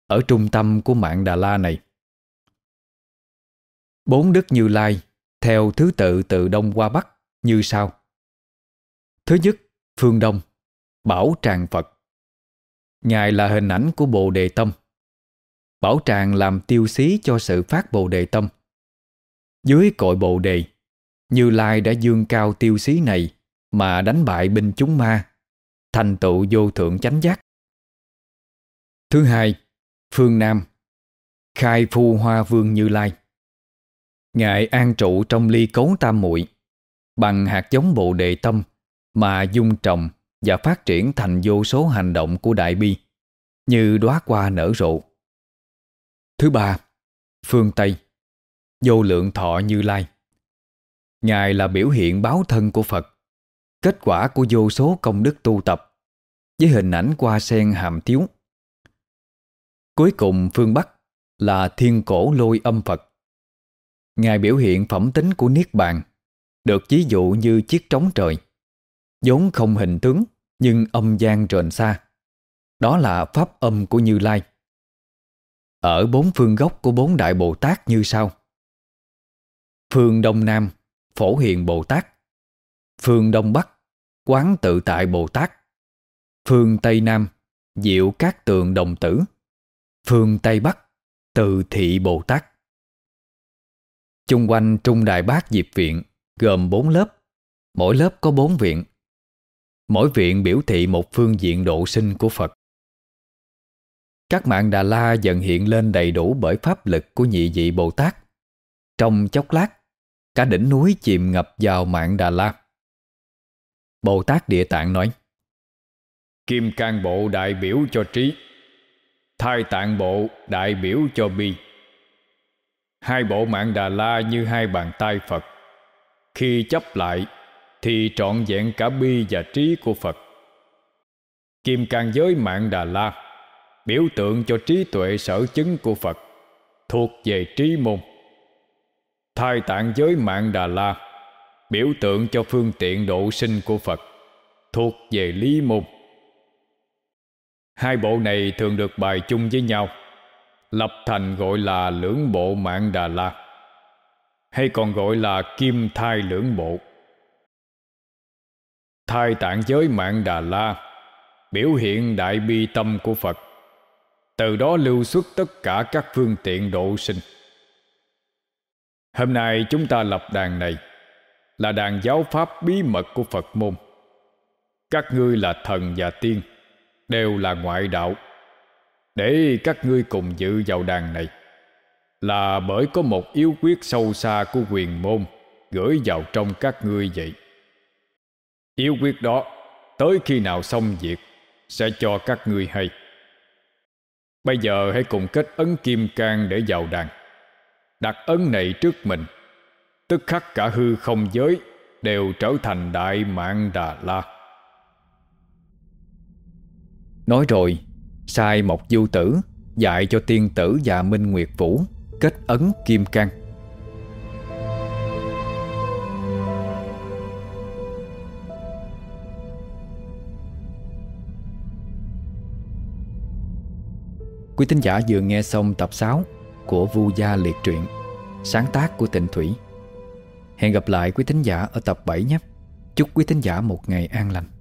ở trung tâm của mạng Đà La này. Bốn đức Như Lai theo thứ tự từ Đông qua Bắc như sau. Thứ nhất, phương Đông, Bảo Tràng Phật. Ngài là hình ảnh của Bồ Đề Tâm. Bảo Tràng làm tiêu xí cho sự phát Bồ Đề Tâm. Dưới cội Bồ Đề Như Lai đã dương cao tiêu xí này Mà đánh bại binh chúng ma Thành tựu vô thượng chánh giác. Thứ hai Phương Nam Khai Phu Hoa Vương Như Lai. Ngài an trụ trong ly cấu tam muội Bằng hạt giống Bồ Đề Tâm Mà dung trồng và phát triển thành vô số hành động của Đại Bi như đóa hoa nở rộ. Thứ ba, phương Tây, vô lượng thọ Như Lai. Ngài là biểu hiện báo thân của Phật, kết quả của vô số công đức tu tập với hình ảnh qua sen hàm tiếu. Cuối cùng phương Bắc là thiên cổ lôi âm Phật. Ngài biểu hiện phẩm tính của Niết Bàn, được ví dụ như chiếc trống trời, vốn không hình tướng nhưng âm gian rền xa. Đó là pháp âm của Như Lai. Ở bốn phương gốc của bốn Đại Bồ Tát như sau. Phương Đông Nam, Phổ Hiền Bồ Tát. Phương Đông Bắc, Quán Tự Tại Bồ Tát. Phương Tây Nam, Diệu các Tường Đồng Tử. Phương Tây Bắc, Từ Thị Bồ Tát. Chung quanh Trung Đại Bát Diệp Viện gồm bốn lớp, mỗi lớp có bốn viện. Mỗi viện biểu thị một phương diện độ sinh của Phật. Các mạng Đà La dần hiện lên đầy đủ bởi pháp lực của nhị vị Bồ Tát. Trong chốc lát, cả đỉnh núi chìm ngập vào mạng Đà La. Bồ Tát Địa Tạng nói Kim cang bộ đại biểu cho trí Thai tạng bộ đại biểu cho bi Hai bộ mạng Đà La như hai bàn tay Phật Khi chấp lại, thì trọn vẹn cả bi và trí của Phật. Kim cang giới mạng Đà La, biểu tượng cho trí tuệ sở chứng của Phật, thuộc về trí môn. Thai tạng giới mạng Đà La, biểu tượng cho phương tiện độ sinh của Phật, thuộc về lý môn. Hai bộ này thường được bài chung với nhau lập thành gọi là lưỡng bộ mạng Đà La hay còn gọi là kim thai lưỡng bộ. Thai tạng giới mạng Đà La Biểu hiện đại bi tâm của Phật, Từ đó lưu xuất tất cả các phương tiện độ sinh. Hôm nay chúng ta lập đàn này Là đàn giáo pháp bí mật của Phật môn. Các ngươi là thần và tiên, Đều là ngoại đạo. Để các ngươi cùng dự vào đàn này. Là bởi có một yếu quyết sâu xa của quyền môn, Gửi vào trong các ngươi vậy. Yếu quyết đó, Tới khi nào xong việc, Sẽ cho các ngươi hay. Bây giờ hãy cùng kết ấn kim can để vào đàn. Đặt ấn này trước mình. Tức khắc cả hư không giới Đều trở thành đại mạng Đà La. Nói rồi Sai một du tử Dạy cho tiên tử và Minh Nguyệt Vũ Kết ấn kim can Quý tín giả vừa nghe xong tập 6 của Vu Gia Liệt Truyện, sáng tác của Tịnh Thủy. Hẹn gặp lại quý tín giả ở tập 7 nhé. Chúc quý tín giả một ngày an lành.